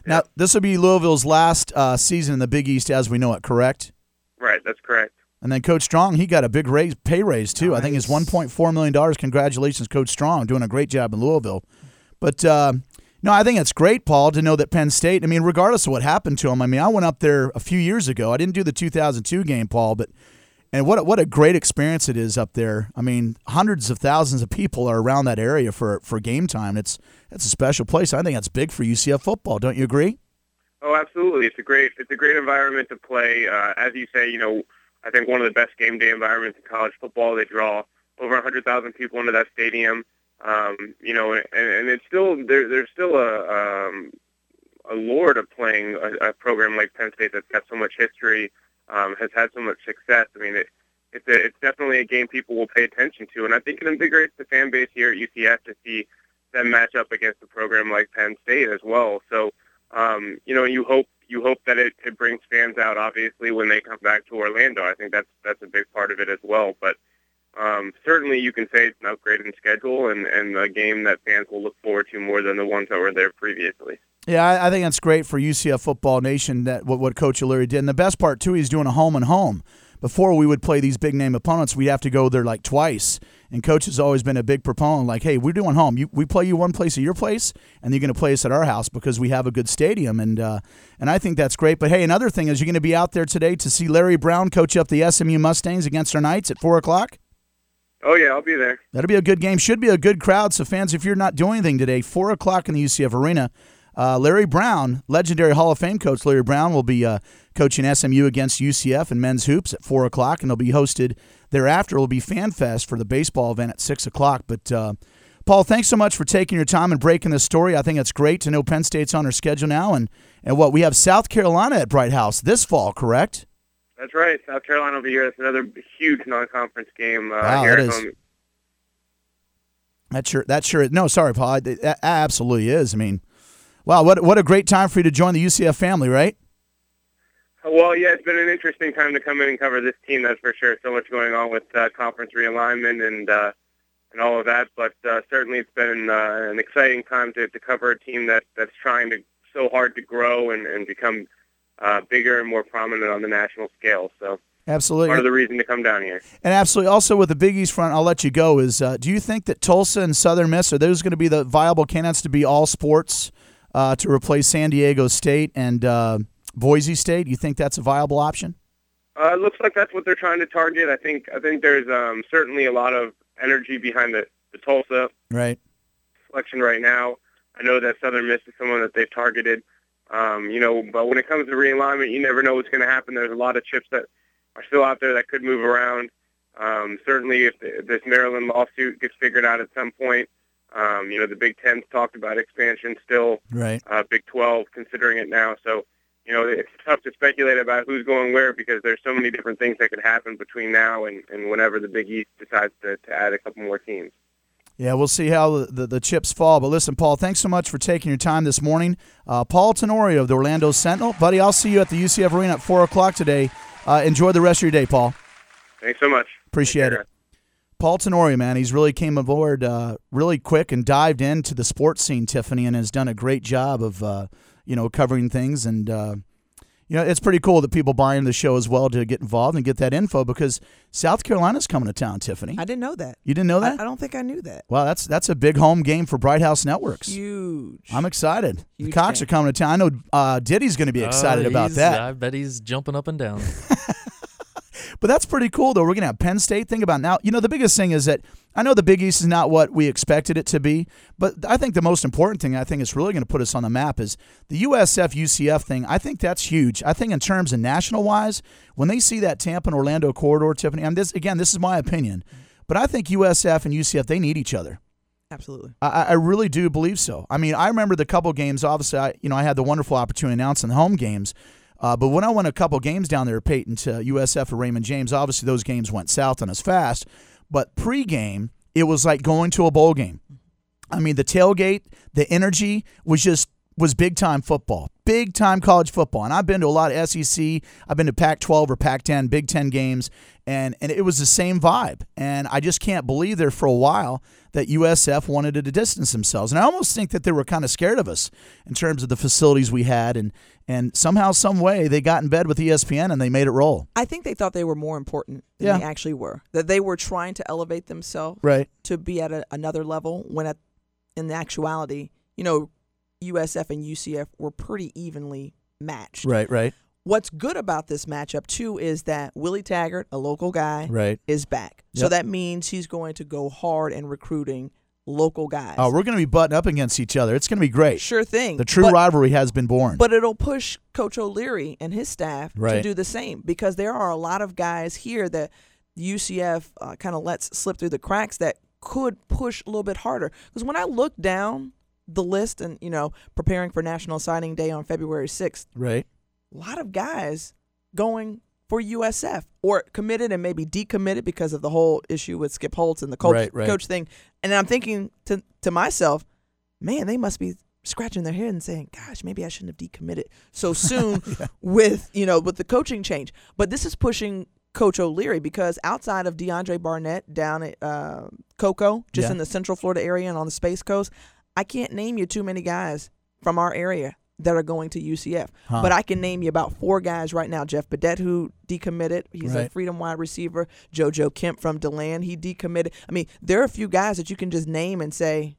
Speaker 4: Now, this will be Louisville's last uh, season in the Big East as we know it, correct?
Speaker 8: Right, that's correct.
Speaker 4: And then Coach Strong, he got a big raise, pay raise too. I think it's $1.4 million. Congratulations, Coach Strong, doing a great job in Louisville. But uh, no, I think it's great, Paul, to know that Penn State, I mean, regardless of what happened to them, I mean, I went up there a few years ago. I didn't do the 2002 game, Paul, but and what a, what a great experience it is up there. I mean, hundreds of thousands of people are around that area for, for game time. It's it's a special place. I think that's big for UCF football. Don't you agree?
Speaker 8: Oh, absolutely. It's a great it's a great environment to play. Uh, as you say, you know, I think one of the best game day environments in college football. They draw over 100,000 people into that stadium. Um, you know, and, and it's still there. There's still a um, a lure to playing a, a program like Penn State that's got so much history, um, has had so much success. I mean, it, it's a, it's definitely a game people will pay attention to, and I think it invigorates the fan base here at UCF to see them match up against a program like Penn State as well. So, um, you know, you hope you hope that it, it brings fans out. Obviously, when they come back to Orlando, I think that's that's a big part of it as well. But um, certainly, you can say it's an upgrade in schedule and and a game that fans will look forward to more than the ones that were there previously.
Speaker 4: Yeah, I, I think that's great for UCF Football Nation that what, what Coach O'Leary did. And the best part too, he's doing a home and home. Before we would play these big name opponents, we'd have to go there like twice. And coach has always been a big proponent, like, hey, we're doing home. You, we play you one place at your place, and you're going to play us at our house because we have a good stadium. And uh, and I think that's great. But hey, another thing is you're going to be out there today to see Larry Brown coach up the SMU Mustangs against our Knights at four o'clock.
Speaker 8: Oh yeah, I'll be there.
Speaker 4: That'll be a good game. Should be a good crowd. So, fans, if you're not doing anything today, 4 o'clock in the UCF Arena, uh, Larry Brown, legendary Hall of Fame coach Larry Brown, will be uh, coaching SMU against UCF in men's hoops at 4 o'clock, and it'll be hosted thereafter. It'll be Fan Fest for the baseball event at 6 o'clock. But, uh, Paul, thanks so much for taking your time and breaking this story. I think it's great to know Penn State's on our schedule now. And, and what? We have South Carolina at Bright House this fall, correct?
Speaker 8: That's right. South Carolina will be here. That's another huge non-conference game uh,
Speaker 4: Wow,
Speaker 8: here
Speaker 4: that
Speaker 8: at
Speaker 4: is-
Speaker 8: home.
Speaker 4: That sure. That sure. No, sorry, Paul. That absolutely is. I mean, wow, what what a great time for you to join the UCF family, right?
Speaker 8: Well, yeah, it's been an interesting time to come in and cover this team. That's for sure. So much going on with uh, conference realignment and uh, and all of that. But uh, certainly, it's been uh, an exciting time to, to cover a team that that's trying to so hard to grow and and become uh, bigger and more prominent on the national scale. So
Speaker 4: Absolutely.
Speaker 8: part of the reason to come down here.
Speaker 4: And absolutely. Also, with the Big East front, I'll let you go. Is uh, do you think that Tulsa and Southern Miss are those going to be the viable candidates to be all sports uh, to replace San Diego State and uh, Boise State? You think that's a viable option?
Speaker 8: Uh, it looks like that's what they're trying to target. I think I think there's um, certainly a lot of energy behind the, the Tulsa
Speaker 4: Right.
Speaker 8: selection right now. I know that Southern Miss is someone that they've targeted. Um, you know, but when it comes to realignment, you never know what's going to happen. There's a lot of chips that are still out there that could move around. Um, certainly, if the, this Maryland lawsuit gets figured out at some point, um, you know, the Big Ten's talked about expansion still.
Speaker 4: Right.
Speaker 8: Uh, Big 12 considering it now. So, you know, it's tough to speculate about who's going where because there's so many different things that could happen between now and, and whenever the Big East decides to, to add a couple more teams.
Speaker 4: Yeah, we'll see how the, the, the chips fall. But listen, Paul, thanks so much for taking your time this morning. Uh, Paul Tenorio of the Orlando Sentinel. Buddy, I'll see you at the UCF Arena at 4 o'clock today. Uh, enjoy the rest of your day, Paul.
Speaker 8: Thanks so much.
Speaker 4: Appreciate it. Paul Tenorio, man, he's really came aboard uh, really quick and dived into the sports scene, Tiffany, and has done a great job of, uh, you know, covering things. And, uh, you know, it's pretty cool that people buy into the show as well to get involved and get that info because South Carolina's coming to town, Tiffany.
Speaker 5: I didn't know that.
Speaker 4: You didn't know that?
Speaker 5: I don't think I knew that.
Speaker 4: Well, that's that's a big home game for Bright House Networks.
Speaker 5: Huge.
Speaker 4: I'm excited. The
Speaker 5: Huge
Speaker 4: Cox
Speaker 5: game.
Speaker 4: are coming to town. I know uh, Diddy's going to be excited
Speaker 6: Uh,
Speaker 4: about that.
Speaker 6: I bet he's jumping up and down.
Speaker 4: But that's pretty cool, though. We're going to have Penn State. Think about now. You know, the biggest thing is that I know the Big East is not what we expected it to be, but I think the most important thing I think is really going to put us on the map is the USF UCF thing. I think that's huge. I think in terms of national wise, when they see that Tampa and Orlando corridor, Tiffany, and this again, this is my opinion, but I think USF and UCF they need each other.
Speaker 5: Absolutely.
Speaker 4: I, I really do believe so. I mean, I remember the couple games. Obviously, I you know I had the wonderful opportunity to announce in the home games. Uh, but when I went a couple games down there Peyton to USF or Raymond James, obviously those games went south on us fast. But pregame, it was like going to a bowl game. I mean, the tailgate, the energy was just was big time football, big time college football. And I've been to a lot of SEC, I've been to Pac 12 or Pac 10, Big 10 games. And and it was the same vibe. And I just can't believe there for a while that USF wanted to distance themselves. And I almost think that they were kind of scared of us in terms of the facilities we had, and and somehow, some way, they got in bed with ESPN and they made it roll.
Speaker 5: I think they thought they were more important than
Speaker 4: Yeah.
Speaker 5: they actually were. That they were trying to elevate themselves
Speaker 4: Right.
Speaker 5: to be at a, another level when at in the actuality, you know, USF and UCF were pretty evenly matched.
Speaker 4: Right. Right.
Speaker 5: What's good about this matchup too is that Willie Taggart, a local guy,
Speaker 4: Right.
Speaker 5: is back. So that means he's going to go hard in recruiting local guys.
Speaker 4: Oh, we're going to be butting up against each other. It's going to be great.
Speaker 5: sure thing.
Speaker 4: The true
Speaker 5: But-
Speaker 4: rivalry has been born.
Speaker 5: But it'll push Coach O'Leary and his staff to do the same because there are a lot of guys here that UCF uh, kind of lets slip through the cracks that could push a little bit harder. Because when I look down the list and, you know, preparing for National Signing Day on February 6th,
Speaker 4: right.
Speaker 5: A lot of guys going for USF or committed and maybe decommitted because of the whole issue with Skip Holtz and the coach
Speaker 4: Right, right.
Speaker 5: coach thing. And I'm thinking to to myself, man, they must be scratching their head and saying, "Gosh, maybe I shouldn't have decommitted so soon with you know with the coaching change." But this is pushing Coach O'Leary because outside of DeAndre Barnett down at uh, Cocoa, just
Speaker 4: Yeah.
Speaker 5: in the Central Florida area and on the Space Coast, I can't name you too many guys from our area that are going to UCF.
Speaker 4: Huh.
Speaker 5: But I can name you about four guys right now. Jeff Badette, who decommitted. He's a freedom wide receiver. JoJo Kemp from Deland, he decommitted. I mean, there are a few guys that you can just name and say,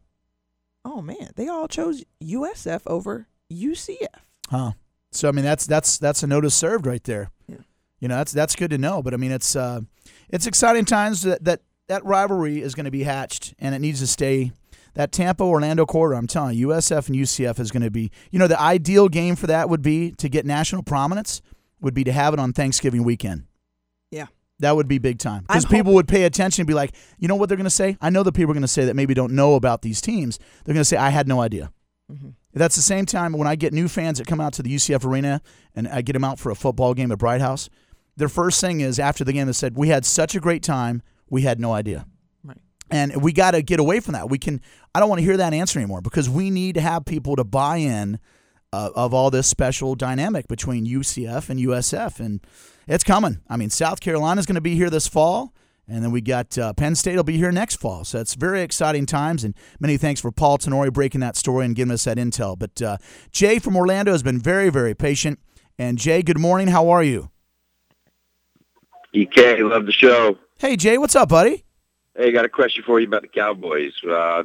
Speaker 5: oh, man, they all chose USF over UCF.
Speaker 4: Huh. So I mean that's that's that's a notice served right there.
Speaker 5: Yeah.
Speaker 4: You know that's that's good to know. But I mean it's uh, it's exciting times that that that rivalry is going to be hatched and it needs to stay. That Tampa Orlando quarter, I'm telling you, USF and UCF is going to be. You know the ideal game for that would be to get national prominence. Would be to have it on Thanksgiving weekend.
Speaker 5: Yeah.
Speaker 4: That would be big time because people would pay attention and be like, you know what they're going to say? I know the people are going to say that maybe don't know about these teams. They're going to say, I had no idea. Mm-hmm. That's the same time when I get new fans that come out to the UCF arena and I get them out for a football game at Bright House. Their first thing is after the game, they said, We had such a great time. We had no idea. And we got to get away from that. We can. I don't want to hear that answer anymore because we need to have people to buy in uh, of all this special dynamic between UCF and USF, and it's coming. I mean, South Carolina's going to be here this fall, and then we got uh, Penn State will be here next fall. So it's very exciting times. And many thanks for Paul Tenorio breaking that story and giving us that intel. But uh, Jay from Orlando has been very, very patient. And Jay, good morning. How are you?
Speaker 9: EK, love the show.
Speaker 4: Hey, Jay, what's up, buddy?
Speaker 9: Hey, I got a question for you about the Cowboys. Uh,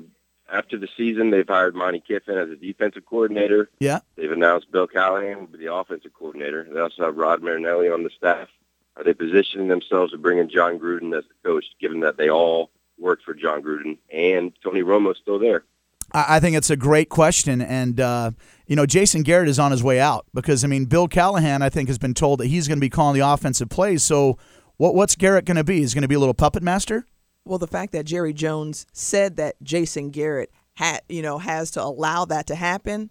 Speaker 9: after the season, they've hired Monte Kiffin as a defensive coordinator.
Speaker 4: Yeah.
Speaker 9: They've announced Bill Callahan will be the offensive coordinator. They also have Rod Marinelli on the staff. Are they positioning themselves to bring in Jon Gruden as the coach, given that they all worked for Jon Gruden and Tony Romo's still there?
Speaker 4: I I think it's a great question, and uh, you know Jason Garrett is on his way out because I mean Bill Callahan I think has been told that he's going to be calling the offensive plays. So what what's Garrett going to be? He's going to be a little puppet master.
Speaker 5: Well, the fact that Jerry Jones said that Jason Garrett had, you know, has to allow that to happen,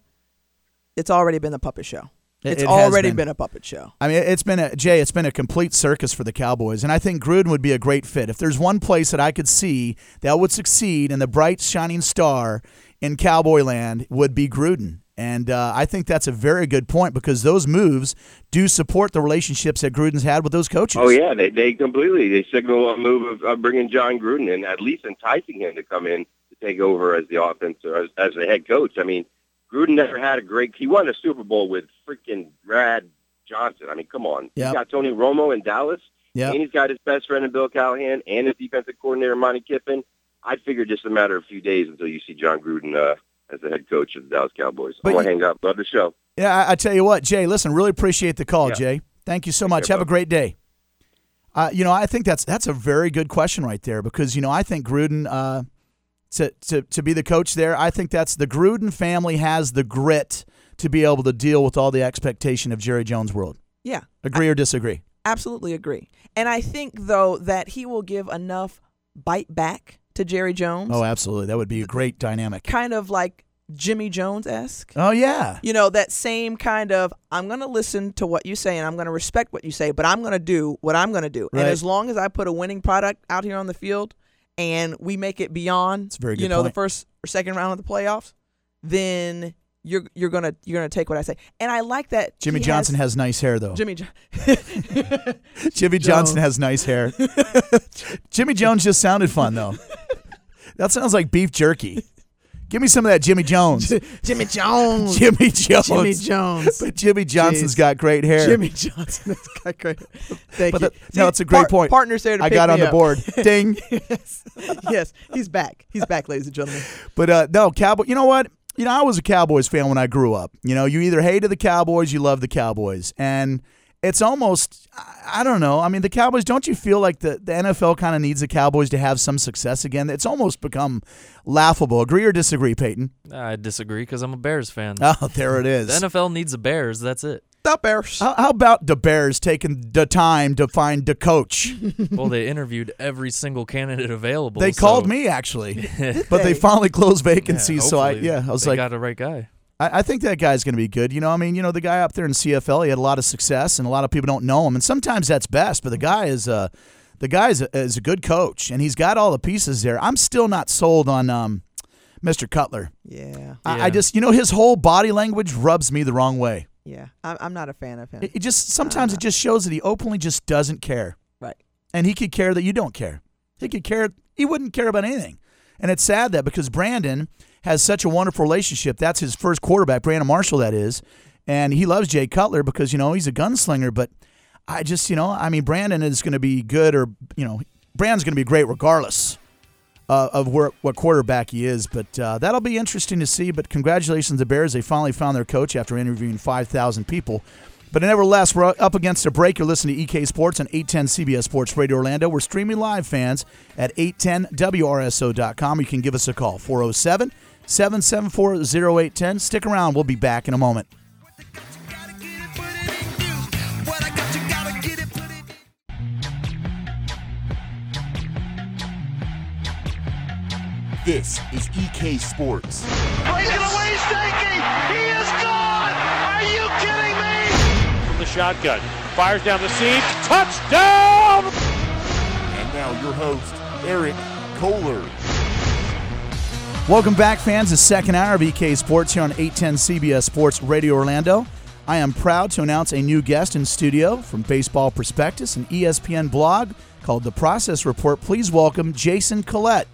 Speaker 5: it's already been a puppet show. It's
Speaker 4: it
Speaker 5: already
Speaker 4: been.
Speaker 5: been. a puppet show.
Speaker 4: I mean, it's been a Jay. It's been a complete circus for the Cowboys, and I think Gruden would be a great fit. If there's one place that I could see that would succeed and the bright shining star in Cowboy Land would be Gruden, and uh, I think that's a very good point because those moves do support the relationships that Gruden's had with those coaches.
Speaker 9: Oh yeah, they they completely they signal a move of, of bringing Jon Gruden in, at least enticing him to come in to take over as the offense or as, as the head coach. I mean, Gruden never had a great. He won a Super Bowl with freaking Brad Johnson. I mean, come on.
Speaker 4: Yep.
Speaker 9: He's got Tony Romo in Dallas,
Speaker 4: Yep.
Speaker 9: and he's got his best friend in Bill Callahan and his defensive coordinator Monte Kiffin. I figured just a matter of a few days until you see Jon Gruden uh, as the head coach of the Dallas Cowboys.
Speaker 4: But
Speaker 9: I'm gonna hang up. Love the show.
Speaker 4: Yeah, I, I tell you what, Jay. Listen, really appreciate the call,
Speaker 9: Yeah.
Speaker 4: Jay. Thank you so
Speaker 9: Take
Speaker 4: much.
Speaker 9: care,
Speaker 4: Have a great day. Uh, you know, I think that's that's a very good question right there because you know I think Gruden uh, to to to be the coach there. I think that's the Gruden family has the grit to be able to deal with all the expectation of Jerry Jones' world.
Speaker 5: Yeah,
Speaker 4: Agree or disagree?
Speaker 5: absolutely agree. And I think though that he will give enough bite back to Jerry Jones,
Speaker 4: Oh, absolutely. That would be a great dynamic.
Speaker 5: kind of like Jimmy Jones esque.
Speaker 4: Oh yeah.
Speaker 5: You know, that same kind of I'm going to listen to what you say and I'm going to respect what you say, but I'm going to do what I'm going to do.
Speaker 4: Right.
Speaker 5: And as long as I put a winning product out here on the field and we make it beyond
Speaker 4: It's very
Speaker 5: you know, the first or second round of the playoffs, then you're you're gonna you're gonna take what I say. And I like that
Speaker 4: Jimmy Johnson
Speaker 5: has,
Speaker 4: has nice hair though.
Speaker 5: Jimmy. Jo-
Speaker 4: Jimmy Johnson has nice hair. Jimmy Jones just sounded fun though. That sounds like beef jerky. Give me some of that Jimmy Jones.
Speaker 5: Jimmy Jones.
Speaker 4: Jimmy Jones.
Speaker 5: Jimmy Jones.
Speaker 4: But Jimmy Johnson's
Speaker 5: Jeez.
Speaker 4: got great hair.
Speaker 5: Jimmy Johnson has got great. Thank
Speaker 4: But
Speaker 5: you.
Speaker 4: that- no, it's a great
Speaker 5: par-
Speaker 4: point.
Speaker 5: Partners there to
Speaker 4: I got on the
Speaker 5: up.
Speaker 4: board. Ding.
Speaker 5: yes. yes, he's back. He's back, ladies and gentlemen.
Speaker 4: But uh, no, Cowboy. You know what? You know, I was a Cowboys fan when I grew up. You know, you either hated the Cowboys, you loved the Cowboys, and it's almost I- I don't know. I mean, the Cowboys. Don't you feel like the the NFL kind of needs the Cowboys to have some success again? It's almost become laughable. Agree or disagree, Peyton?
Speaker 6: I disagree because I'm a Bears fan.
Speaker 4: Oh, there it is. the.
Speaker 6: NFL needs the Bears. That's it.
Speaker 5: The Bears.
Speaker 4: How, how about the Bears taking the time to find the coach?
Speaker 6: well, they interviewed every single candidate available.
Speaker 4: They
Speaker 6: so-
Speaker 4: called me actually, but they
Speaker 5: they?
Speaker 4: finally closed
Speaker 6: Yeah,
Speaker 4: vacancies. so I yeah, I was
Speaker 6: they
Speaker 4: like,
Speaker 6: got the right guy.
Speaker 4: I, I think that guy's going to be good. You know, I mean, you know, the guy up there in CFL, he had a lot of success, and a lot of people don't know him, and sometimes that's best. But the guy is a, the guy is a, is a good coach, and he's got all the pieces there. I'm still not sold on um, Mr. Cutler.
Speaker 5: Yeah.
Speaker 4: I, I just, you know, his whole body language rubs me the wrong way.
Speaker 5: Yeah. I'm, I'm not a fan of him.
Speaker 4: It, it just sometimes it just shows that he openly just doesn't care,
Speaker 5: right.
Speaker 4: and he could care that you don't care. He could care. He wouldn't care about anything, and it's sad that because Brandon has such a wonderful relationship. That's his first quarterback, Brandon Marshall. That is, and he loves Jay Cutler because you know he's a gunslinger. But I just, you know, I mean, Brandon is going to be good, or you know, Brandon's going to be great regardless uh, of where, what quarterback he is. But uh, that'll be interesting to see. But congratulations to Bears. They finally found their coach after interviewing 5,000 people. But nevertheless, we're up against a break. You're listening to EK Sports on 810 CBS Sports Radio Orlando. We're streaming live, fans, at 810WRSO.com. You can give us a call, 407 774 0810. Stick around. We'll be back in a moment.
Speaker 1: This is EK Sports.
Speaker 2: Breaking away, Stanky. He is gone. Are you kidding me?
Speaker 3: From the shotgun. Fires down the seam. Touchdown!
Speaker 1: And now your host, Eric Kohler.
Speaker 4: Welcome back, fans. The second hour of EK Sports here on 810 CBS Sports Radio Orlando. I am proud to announce a new guest in studio from Baseball Prospectus, an ESPN blog called The Process Report. Please welcome Jason Collette.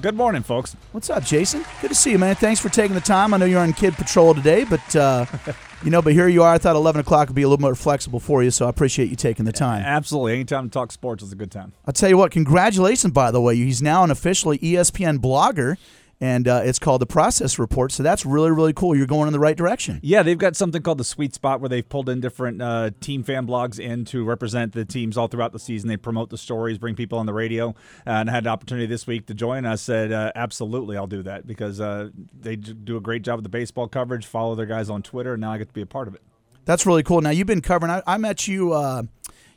Speaker 10: Good morning, folks.
Speaker 4: What's up, Jason? Good to see you, man. Thanks for taking the time. I know you're on Kid Patrol today, but uh, you know, but here you are. I thought 11 o'clock would be a little more flexible for you, so I appreciate you taking the time.
Speaker 10: Absolutely. Anytime to talk sports is a good time.
Speaker 4: I'll tell you what. Congratulations, by the way. He's now an officially ESPN blogger, and uh, it's called the Process Report. So that's really, really cool. You're going in the right direction.
Speaker 10: Yeah, they've got something called the Sweet Spot where they've pulled in different uh, team fan blogs in to represent the teams all throughout the season. They promote the stories, bring people on the radio, uh, and I had an opportunity this week to join. I said, uh, absolutely, I'll do that because uh, they do a great job with the baseball coverage, follow their guys on Twitter, and now I get to be a part of it.
Speaker 4: That's really cool. Now you've been covering. I, I met you. Uh,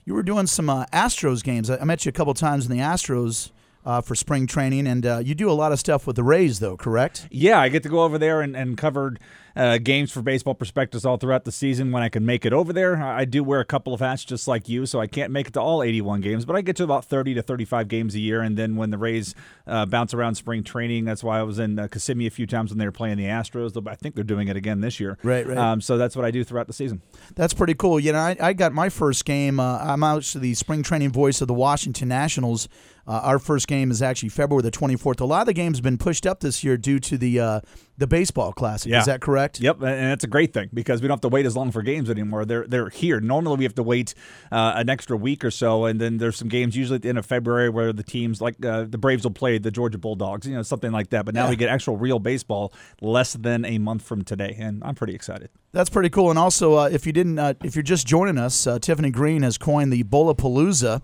Speaker 4: you were doing some uh, Astros games. I, I met you a couple times in the Astros uh, for spring training, and uh, you do a lot of stuff with the Rays, though. Correct?
Speaker 10: Yeah, I get to go over there and, and cover uh, games for Baseball Prospectus all throughout the season when I can make it over there. I do wear a couple of hats just like you, so I can't make it to all 81 games, but I get to about 30 to 35 games a year. And then when the Rays uh, bounce around spring training, that's why I was in uh, Kissimmee a few times when they were playing the Astros. I think they're doing it again this year.
Speaker 4: Right, right.
Speaker 10: Um, so that's what I do throughout the season.
Speaker 4: That's pretty cool. You know, I, I got my first game. Uh, I'm actually the spring training voice of the Washington Nationals. Uh, our first game is actually February the 24th. A lot of the games have been pushed up this year due to the uh, the baseball classic.
Speaker 10: Yeah.
Speaker 4: Is that correct?
Speaker 10: Yep, and that's a great thing because we don't have to wait as long for games anymore. They're they're here. Normally we have to wait uh, an extra week or so, and then there's some games usually at the end of February where the teams like uh, the Braves will play the Georgia Bulldogs, you know, something like that. But now
Speaker 4: Yeah.
Speaker 10: we get actual real baseball less than a month from today, and I'm pretty excited.
Speaker 4: That's pretty cool. And also, uh, if you didn't, uh, if you're just joining us, uh, Tiffany Green has coined the Bowlapalooza,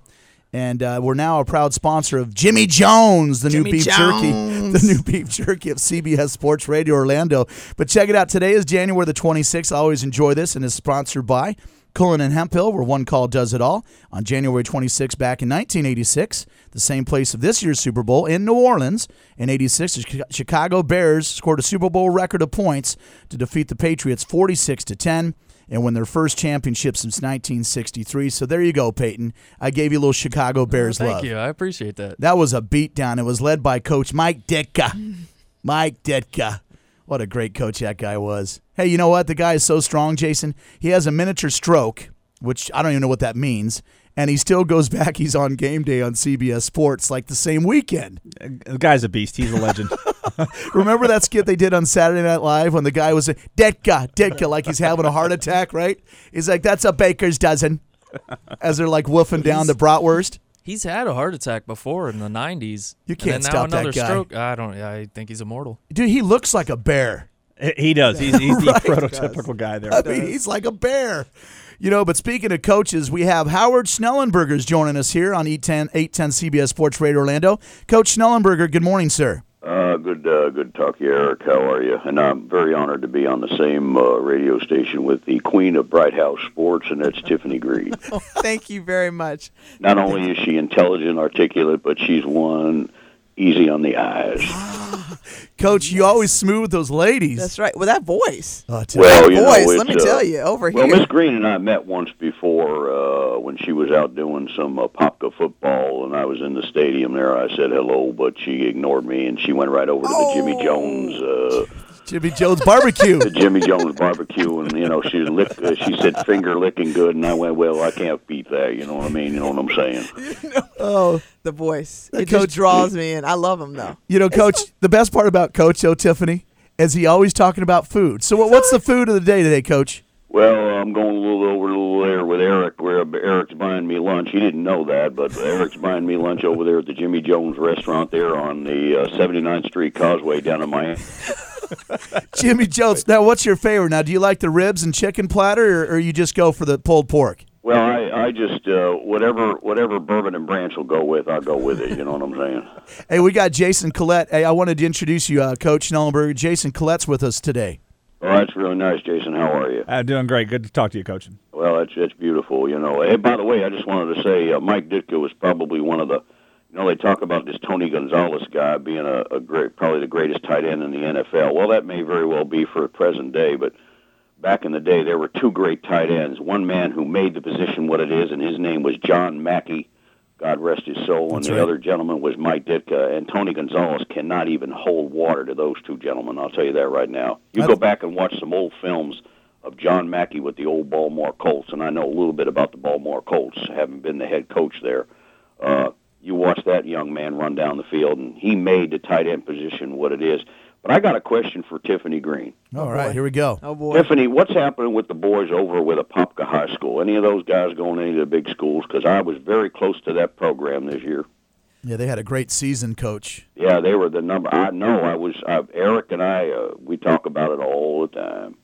Speaker 4: and uh, we're now a proud sponsor of Jimmy Jones, the
Speaker 5: Jimmy
Speaker 4: new beef jerky, the new beef jerky of CBS Sports Radio Orlando. But check it out. Today is January the 26th. I always enjoy this, and is sponsored by Cullen and Hemphill, where one call does it all. On January 26th, back in 1986, the same place of this year's Super Bowl in New Orleans. In 86, the Chicago Bears scored a Super Bowl record of points to defeat the Patriots 46 to 10 and win their first championship since 1963. So there you go, Peyton. I gave you a little Chicago oh, Bears
Speaker 6: Thank
Speaker 4: love.
Speaker 6: you. I appreciate that.
Speaker 4: That was a beatdown. It was led by Coach Mike Ditka. Mike Ditka. What a great coach that guy was. Hey, you know what? The guy is so strong, Jason. He has a miniature stroke, which I don't even know what that means. And he still goes back. He's on game day on CBS Sports like the same weekend.
Speaker 10: The guy's a beast. He's a legend.
Speaker 4: Remember that skit they did on Saturday Night Live when the guy was a Detka, Detka, like he's having a heart attack, right? He's like, that's a baker's dozen. As they're like woofing down the bratwurst.
Speaker 6: He's had a heart attack before in the '90s.
Speaker 4: You can't
Speaker 6: then
Speaker 4: stop
Speaker 6: now
Speaker 4: that
Speaker 6: another
Speaker 4: guy.
Speaker 6: stroke. I don't. I think he's immortal.
Speaker 4: Dude, he looks like a bear.
Speaker 10: he does. He's, he's the
Speaker 4: Right.
Speaker 10: prototypical guy there.
Speaker 4: I mean, he's like a bear. You know, but speaking of coaches, we have Howard Schnellenberger's joining us here on E E10, 810 CBS Sports Radio Orlando. Coach Schnellenberger, good morning, sir.
Speaker 11: Uh, good, uh, good talk you, Eric. How are you? And I'm very honored to be on the same uh, radio station with the queen of Bright House Sports, and that's Tiffany Green.
Speaker 5: Oh, thank you very much.
Speaker 11: Not only is she intelligent, articulate, but she's one easy on the eyes.
Speaker 4: Coach, you always smooth those ladies.
Speaker 5: That's right. With that voice.
Speaker 4: Oh,
Speaker 11: Well,
Speaker 5: that
Speaker 11: you know,
Speaker 5: voice,
Speaker 11: it's,
Speaker 5: let me
Speaker 11: uh,
Speaker 5: tell you, over
Speaker 11: Well,
Speaker 5: here.
Speaker 11: Well, Miss Green and I met once before uh, when she was out doing some uh, Popka football, and I was in the stadium there. I said hello, but she ignored me, and she went right over to the Jimmy Jones. Uh,
Speaker 4: Jimmy Jones barbecue.
Speaker 11: the Jimmy Jones barbecue, and you know she lick, uh, she said finger licking good, and I went, well, I can't beat that. You know what I mean? You know what I'm saying?
Speaker 4: Oh,
Speaker 5: the voice.
Speaker 4: The
Speaker 5: It
Speaker 4: coach-
Speaker 5: just draws me in. I love him though.
Speaker 4: you know, Coach, the best part about Coach, though, Tiffany, is he always talking about food. So, what, what's the food of the day today, Coach?
Speaker 11: Well, I'm going a little over a little there with Eric, where Eric's buying me lunch. He didn't know that, but Eric's buying me lunch over there at the Jimmy Jones restaurant there on the uh, 79th Street Causeway down in Miami.
Speaker 4: Jimmy Jones. Now, what's your favorite? Now, do you like the ribs and chicken platter, or, or you just go for the pulled pork?
Speaker 11: Well, I, I just uh, whatever whatever Bourbon and Branch will go with, I'll go with it. You know what I'm saying?
Speaker 4: Hey, we got Jason Collette. Hey, I wanted to introduce you, uh, Coach Schnellenberger. Jason Collette's with us today.
Speaker 11: Well, that's really nice, Jason. How are you?
Speaker 10: Uh, doing great. Good to talk to you, Coach.
Speaker 11: Well, that's that's beautiful. You know. Hey, by the way, I just wanted to say uh, Mike Ditka was probably one of the. You know, they talk about this Tony Gonzalez guy being a, a great, probably the greatest tight end in the NFL. Well, that may very well be for the present day, but back in the day, there were two great tight ends. One man who made the position what it is, and his name was John Mackey. God rest his soul.
Speaker 4: That's
Speaker 11: and the
Speaker 4: right.
Speaker 11: other gentleman was Mike Ditka. And Tony Gonzalez cannot even hold water to those two gentlemen. I'll tell you that right now. You go back and watch some old films of John Mackey with the old Baltimore Colts, and I know a little bit about the Baltimore Colts, having been the head coach there. Uh, you watch that young man run down the field, and he made the tight end position what it is. But I got a question for Tiffany Green.
Speaker 4: All right, here we go.
Speaker 5: Oh boy.
Speaker 11: Tiffany, what's happening with the boys over with Apopka High School? Any of those guys going to any of the big schools? Because I was very close to that program this year.
Speaker 4: Yeah, they had a great season, Coach.
Speaker 11: Yeah, they were the number. I know. I was. Uh, Eric and I. Uh, we talk about it all the time.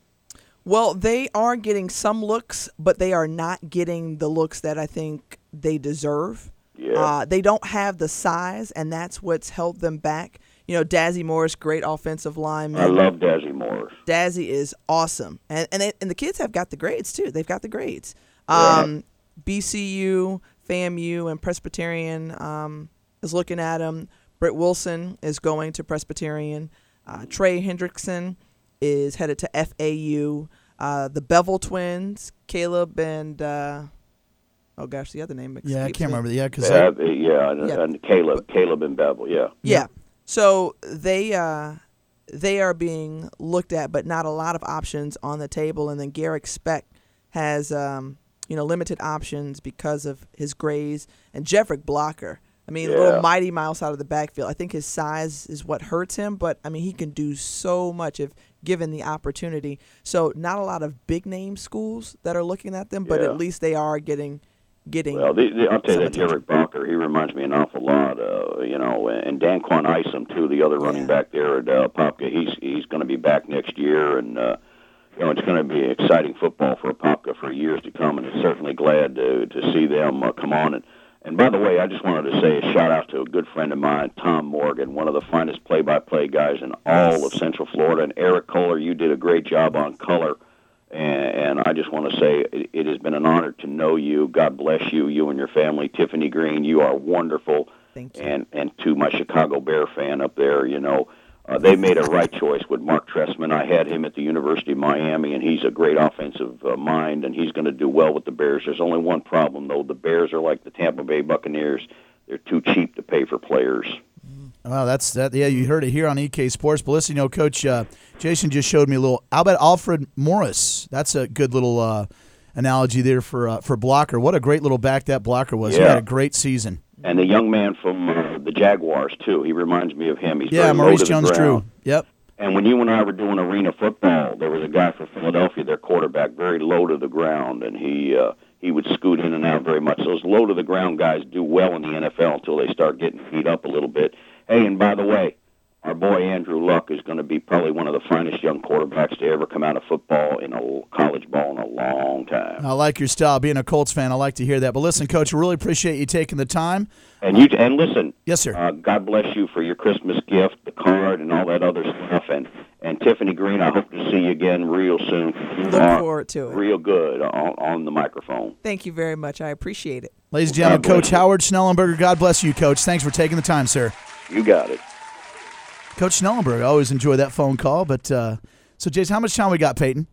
Speaker 5: Well, they are getting some looks, but they are not getting the looks that I think they deserve.
Speaker 11: Yeah.
Speaker 5: Uh, they don't have the size, and that's what's held them back. You know, Dazzy Morris, great offensive lineman.
Speaker 11: I love Dazzy Morris.
Speaker 5: Dazzy is awesome, and and they, and the kids have got the grades too. They've got the grades.
Speaker 11: Yeah.
Speaker 5: Um, BCU, FAMU, and Presbyterian um, is looking at him. Britt Wilson is going to Presbyterian. Uh, Trey Hendrickson is headed to FAU. Uh, the Bevel twins, Caleb and uh, oh gosh, the other name.
Speaker 4: Yeah, I can't
Speaker 5: me.
Speaker 4: remember. Yeah, because
Speaker 11: Yeah, yeah, and,
Speaker 5: Yeah.
Speaker 11: and Caleb, Caleb and Bevel. Yeah.
Speaker 5: Yeah. So they uh, they are being looked at, but not a lot of options on the table. And then Garrick Speck has um, you know limited options because of his grades and Jeffrick Blocker. I mean, a
Speaker 11: Yeah.
Speaker 5: little mighty mouse out of the backfield. I think his size is what hurts him, but I mean he can do so much if given the opportunity. So not a lot of big name schools that are looking at them, but
Speaker 11: Yeah.
Speaker 5: at least they are getting getting.
Speaker 11: Well, the, the, I'll tell you that Derek Barker, he reminds me an awful lot. Uh, you know, and Danquan Isom too, the other running back there at uh, Popka. He's he's going to be back next year, and uh, you know it's going to be exciting football for Popka for years to come. And I'm certainly glad to to see them uh, come on. And and by the way, I just wanted to say a shout out to a good friend of mine, Tom Morgan, one of the finest play-by-play guys in all of Central Florida. And Eric Kohler, you did a great job on color. And, and I just want to say it, it has been an honor to know you. God bless you, you and your family. Tiffany Green, you are wonderful.
Speaker 5: Thank you.
Speaker 11: And and to my Chicago Bear fan up there, you know, uh, they made a right choice with Marc Trestman. I had him at the University of Miami, and he's a great offensive uh, mind, and he's going to do well with the Bears. There's only one problem, though. The Bears are like the Tampa Bay Buccaneers. They're too cheap to pay for players.
Speaker 4: Well, that's that. Yeah, you heard it here on EK Sports. But listen, you know, Coach uh, Jason just showed me a little. How about Alfred Morris? That's a good little uh, analogy there for uh, for blocker. What a great little back that blocker was. He had a great season.
Speaker 11: And the young man from uh, the Jaguars too. He reminds me of him. He's
Speaker 4: Yeah, Maurice Jones-Drew. Yep.
Speaker 11: And when you and I were doing arena football, there was a guy from Philadelphia, their quarterback, very low to the ground, and he uh, he would scoot in and out very much. Those low to the ground guys do well in the NFL until they start getting beat up a little bit. Hey, and by the way, our boy Andrew Luck is going to be probably one of the finest young quarterbacks to ever come out of football in a college ball in a long time.
Speaker 4: I like your style. Being a Colts fan, I like to hear that. But listen, Coach, we really appreciate you taking the time.
Speaker 11: And you and listen,
Speaker 4: yes, sir.
Speaker 11: Uh, God bless you for your Christmas gift, the card, and all that other stuff. And and Tiffany Green, I hope to see you again real soon.
Speaker 5: Look
Speaker 11: are
Speaker 5: forward to it.
Speaker 11: Real good on, on the microphone.
Speaker 5: Thank you very much. I appreciate it.
Speaker 4: Ladies and gentlemen,
Speaker 11: God bless
Speaker 4: Coach Howard Schnellenberger. God bless you, Coach. Thanks for taking the time, sir.
Speaker 11: You got it.
Speaker 4: Coach Schnellenberg, I always enjoy that phone call. But uh, so, Jason, how much time we got, Peyton?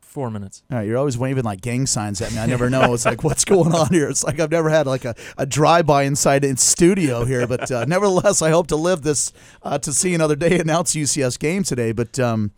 Speaker 6: Four minutes.
Speaker 4: All right, you're always waving like gang signs at me. I never know. It's like, what's going on here? It's like I've never had like a, a drive-by inside in studio here. But uh, nevertheless, I hope to live this uh, to see another day announce UCS game today. But um,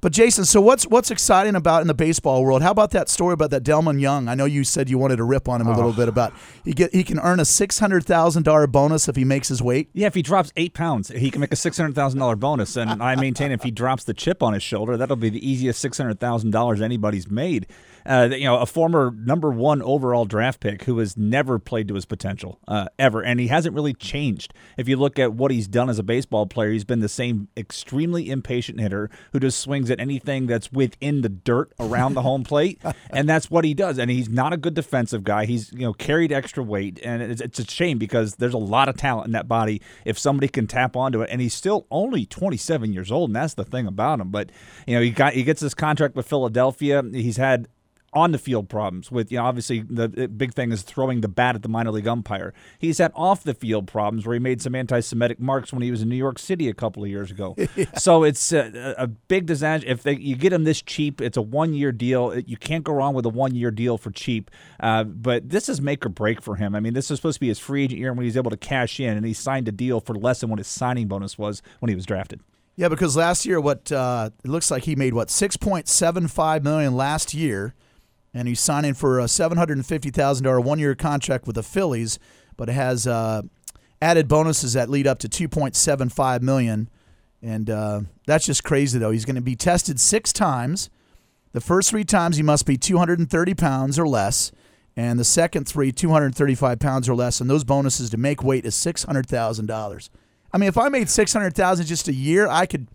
Speaker 4: but Jason, so what's what's exciting about in the baseball world? How about that story about that Delmon Young? I know you said you wanted to rip on him a little
Speaker 10: Oh.
Speaker 4: bit about he get he can earn a six hundred thousand dollar bonus if he makes his weight.
Speaker 10: Yeah, if he drops eight pounds, he can make a six hundred thousand dollar bonus. And I maintain if he drops the chip on his shoulder, that'll be the easiest six hundred thousand dollars anybody's made. Uh, you know, a former number one overall draft pick who has never played to his potential uh, ever, and he hasn't really changed. If you look at what he's done as a baseball player, he's been the same extremely impatient hitter who just swings at anything that's within the dirt around the home plate, and that's what he does. And he's not a good defensive guy. He's you know carried extra weight, and it's, it's a shame because there's a lot of talent in that body. If somebody can tap onto it, and he's still only 27 years old, and that's the thing about him. But you know he got he gets this contract with Philadelphia. He's had on the field problems with you know obviously the big thing is throwing the bat at the minor league umpire. He's had off the field problems where he made some anti-Semitic marks when he was in New York City a couple of years ago. So it's a, a big disaster. If they, you get him this cheap, it's a one-year deal. You can't go wrong with a one-year deal for cheap. Uh, but this is make or break for him. I mean, this is supposed to be his free agent year when he's able to cash in, and he signed a deal for less than what his signing bonus was when he was drafted.
Speaker 4: Yeah, because last year, what uh, it looks like he made what six point seven five million last year, and he's signing for a seven hundred and fifty thousand dollar one year contract with the Phillies, but it has uh, added bonuses that lead up to two point seven five million, and uh, that's just crazy though. He's going to be tested six times. The first three times he must be two hundred and thirty pounds or less. And the second three, 235 pounds or less, and those bonuses to make weight is $600,000. I mean, if I made 600000 just a year, I could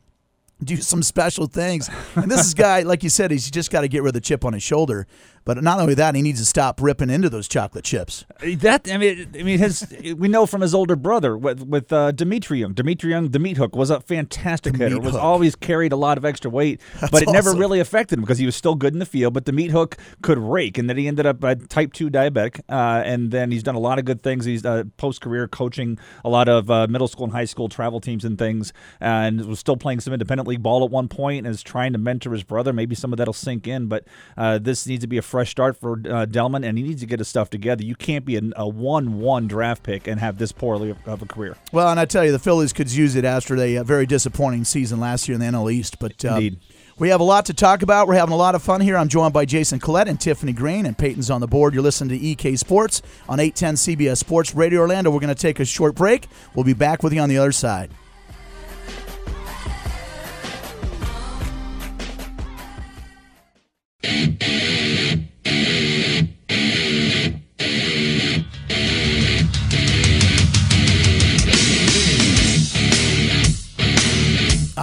Speaker 4: do some special things. And this is guy, like you said, he's just got to get rid of the chip on his shoulder. But not only that, he needs to stop ripping into those chocolate chips.
Speaker 10: That I mean, I mean, his we know from his older brother with with uh, Dmitri Young. Dmitri Young, the meat hook, was a fantastic hitter. Was always carried a lot of extra weight,
Speaker 4: That's
Speaker 10: but it never really affected him because he was still good in the field. But the meat hook could rake, and then he ended up uh, type two diabetic. Uh, and then he's done a lot of good things. He's uh, post career coaching a lot of uh, middle school and high school travel teams and things, and was still playing some independent league ball at one point, and is trying to mentor his brother. Maybe some of that'll sink in, but uh, this needs to be a fresh start for uh, Delmon, and he needs to get his stuff together. You can't be a, one-one draft pick and have this poorly of- a career.
Speaker 4: Well, and I tell you, the Phillies could use it after a uh, very disappointing season last year in the NL East. But uh,
Speaker 10: Indeed.
Speaker 4: we have a lot to talk about. We're having a lot of fun here. I'm joined by Jason Collette and Tiffany Green, and Peyton's on the board. You're listening to EK Sports on 810 CBS Sports Radio Orlando. We're going to take a short break. We'll be back with you on the other side.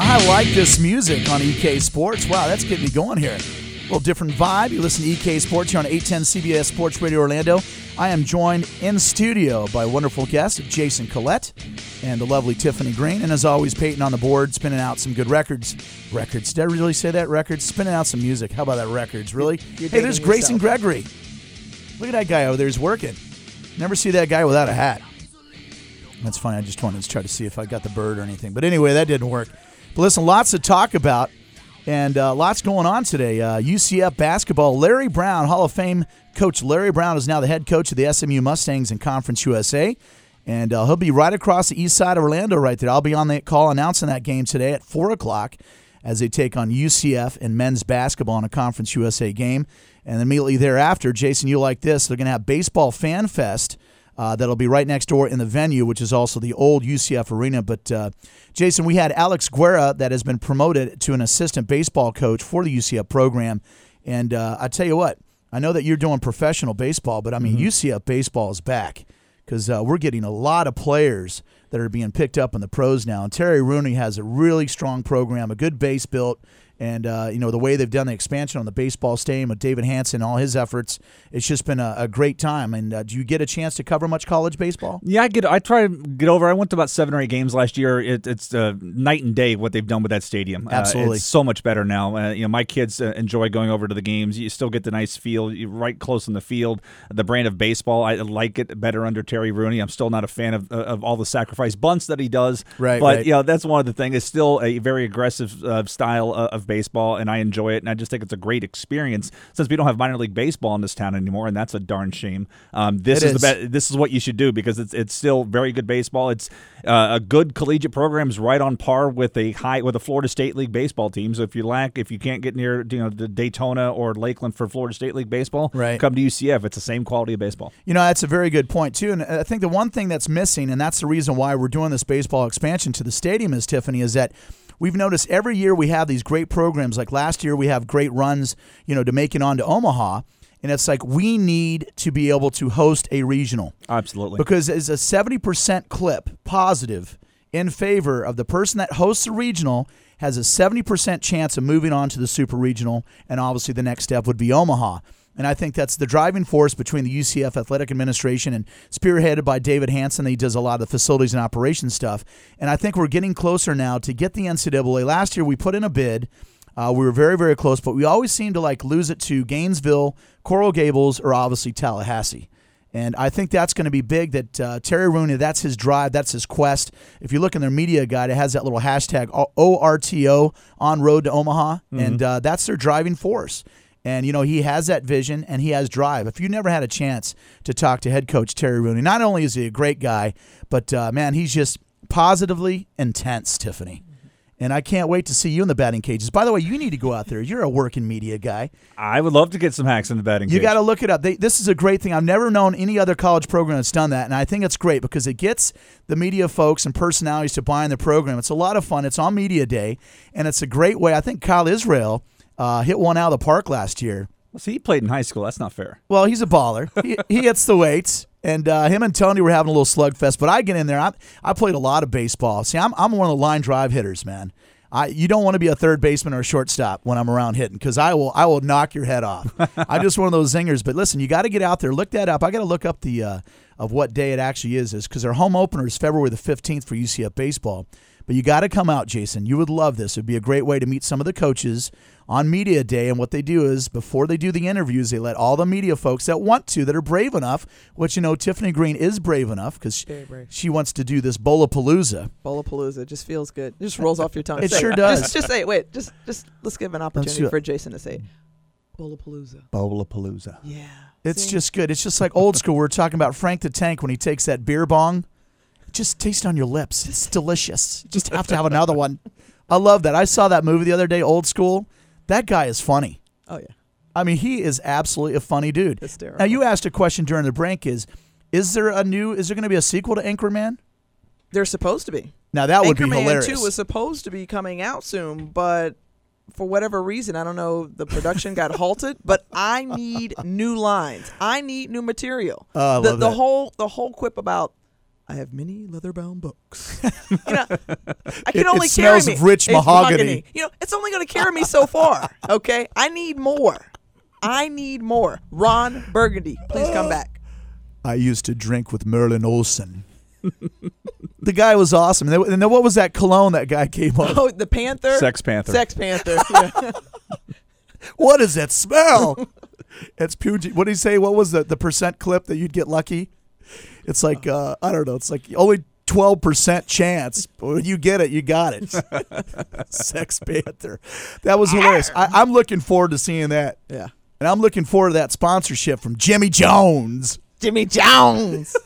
Speaker 4: I like this music on EK Sports. Wow, that's getting me going here. A little different vibe. You listen to EK Sports here on 810 CBS Sports Radio Orlando. I am joined in studio by wonderful guest Jason Collette and the lovely Tiffany Green. And as always, Peyton on the board spinning out some good records. Records. Did I really say that? Records? Spinning out some music. How about that? Records. Really?
Speaker 5: You're
Speaker 4: hey, there's Grayson
Speaker 5: yourself.
Speaker 4: Gregory. Look at that guy over there. He's working. Never see that guy without a hat. That's funny. I just wanted to try to see if I got the bird or anything. But anyway, that didn't work. But listen, lots to talk about and uh, lots going on today. Uh, UCF basketball. Larry Brown, Hall of Fame coach Larry Brown, is now the head coach of the SMU Mustangs in Conference USA. And uh, he'll be right across the east side of Orlando, right there. I'll be on that call announcing that game today at 4 o'clock as they take on UCF in men's basketball in a Conference USA game. And immediately thereafter, Jason, you like this. They're going to have Baseball Fan Fest. Uh, that'll be right next door in the venue, which is also the old UCF arena. But uh, Jason, we had Alex Guerra that has been promoted to an assistant baseball coach for the UCF program. And uh, I tell you what, I know that you're doing professional baseball, but I mean, UCF baseball is back because uh, we're getting a lot of players that are being picked up in the pros now. And Terry Rooney has a really strong program, a good base built. And uh, you know the way they've done the expansion on the baseball stadium with David Hanson, all his efforts, it's just been a, a great time. And uh, do you get a chance to cover much college baseball?
Speaker 10: Yeah, I get. I try to get over. I went to about seven or eight games last year. It, it's uh, night and day what they've done with that stadium. Uh,
Speaker 4: Absolutely.
Speaker 10: it's so much better now. Uh, you know, my kids uh, enjoy going over to the games. You still get the nice feel, you're right close in the field. The brand of baseball, I like it better under Terry Rooney. I'm still not a fan of of all the sacrifice bunts that he does.
Speaker 4: Right,
Speaker 10: but
Speaker 4: right.
Speaker 10: you know, that's one of the things. It's still a very aggressive uh, style of, of baseball, and I enjoy it. And I just think it's a great experience since we don't have minor league baseball in this town anymore, and that's a darn shame. Um, this
Speaker 4: It
Speaker 10: is, the
Speaker 4: is.
Speaker 10: be- this is what you should do because it's it's still very good baseball. It's uh, a good collegiate program is right on par with a high with a Florida State League baseball team. So if you lack, if you can't get near you know the Daytona or Lakeland for Florida State League baseball,
Speaker 4: Right.
Speaker 10: come to UCF. It's the same quality of baseball.
Speaker 4: You know, that's a very good point, too. And I think the one thing that's missing, and that's the reason why we're doing this baseball expansion to the stadium, is Tiffany, is that we've noticed every year we have these great programs. Like last year, we have great runs, you know, to make it on to Omaha. And it's like we need to be able to host a regional
Speaker 10: Absolutely.
Speaker 4: because it's a 70% clip positive in favor of the person that hosts the regional has a 70% chance of moving on to the super regional and obviously the next step would be omaha and i think that's the driving force between the ucf athletic administration and spearheaded by david hanson he does a lot of the facilities and operations stuff and i think we're getting closer now to get the ncaa last year we put in a bid uh, we were very, very close, but we always seem to like lose it to Gainesville, Coral Gables, or obviously Tallahassee. And I think that's going to be big. That uh, Terry Rooney, that's his drive, that's his quest. If you look in their media guide, it has that little hashtag ORTO on road to Omaha, and uh, that's their driving force. And you know he has that vision and he has drive. If you never had a chance to talk to head coach Terry Rooney, not only is he a great guy, but uh, man, he's just positively intense, Tiffany. And I can't wait to see you in the batting cages. By the way, you need to go out there. You're a working media guy.
Speaker 10: I would love to get some hacks in the batting
Speaker 4: You got to look it up. They, this is a great thing. I've never known any other college program that's done that, and I think it's great because it gets the media folks and personalities to buy in the program. It's a lot of fun. It's on media day, and it's a great way. I think Kyle Israel uh, hit one out of the park last year.
Speaker 10: See, he played in high school. That's not fair.
Speaker 4: Well, he's a baller. he, he hits the weights, and uh, him and Tony were having a little slugfest. But I get in there. I, I played a lot of baseball. See, I'm, I'm one of the line drive hitters, man. I, you don't want to be a third baseman or a shortstop when I'm around hitting because I will I will knock your head off. I'm just one of those zingers. But listen, you got to get out there. Look that up. I got to look up the uh, of what day it actually is, is because their home opener is February the 15th for UCF baseball. But you got to come out, Jason. You would love this. It'd be a great way to meet some of the coaches on media day. And what they do is before they do the interviews, they let all the media folks that want to, that are brave enough, which you know Tiffany Green is brave enough because
Speaker 5: Very brave.
Speaker 4: she wants to do this Bowlapalooza.
Speaker 5: Bowlapalooza just feels good. It just rolls off your tongue.
Speaker 4: It
Speaker 5: Say
Speaker 4: sure does.
Speaker 5: Just, just say it. Wait. Just, just let's give an opportunity for Jason to say it. Bowlapalooza.
Speaker 10: Bowlapalooza.
Speaker 5: Yeah.
Speaker 4: It's
Speaker 5: See?
Speaker 4: just good. It's just like old school. We're talking about Frank the Tank when he takes that beer bong. Just taste it on your lips. It's delicious. You just have to have another one. I love that. I saw that movie the other day, Old School. That guy is funny.
Speaker 5: Oh yeah.
Speaker 4: I mean, he is absolutely a funny dude.
Speaker 5: Hysterical.
Speaker 4: Now, you asked a question during the break: is is there a new? Is there going to be a sequel to Anchorman?
Speaker 5: They're supposed to be.
Speaker 4: Now that would be
Speaker 5: Anchorman
Speaker 4: hilarious.
Speaker 5: 2 was supposed to be coming out soon, but for whatever reason, I don't know, the production got halted. But I need new lines. I need new material.
Speaker 4: Oh, I
Speaker 5: the, the whole the whole quip about I have many leather-bound books. you know, I
Speaker 4: It-
Speaker 5: can
Speaker 4: it
Speaker 5: only carry
Speaker 4: smells
Speaker 5: me.
Speaker 4: of rich
Speaker 5: It's
Speaker 4: mahogany.
Speaker 5: You know, it's only going to carry me so far. Okay, I need more. I need more. Ron Burgundy, please come back.
Speaker 4: I used to drink with Merlin Olsen. the guy was awesome. And then, what was that cologne that guy came up?
Speaker 5: Oh, the Panther.
Speaker 10: Sex Panther.
Speaker 5: Sex Panther. Yeah.
Speaker 4: What does that smell? it's Puget. What did he say? What was the, the percent clip that you'd get lucky? It's like uh, I don't know. It's like only twelve percent chance, but when you get it, you got it. Sex Panther. That was hilarious. I, I'm looking forward to seeing that,
Speaker 5: yeah.
Speaker 4: and I'm looking forward to that sponsorship from Jimmy Jones.
Speaker 5: Jimmy Jones.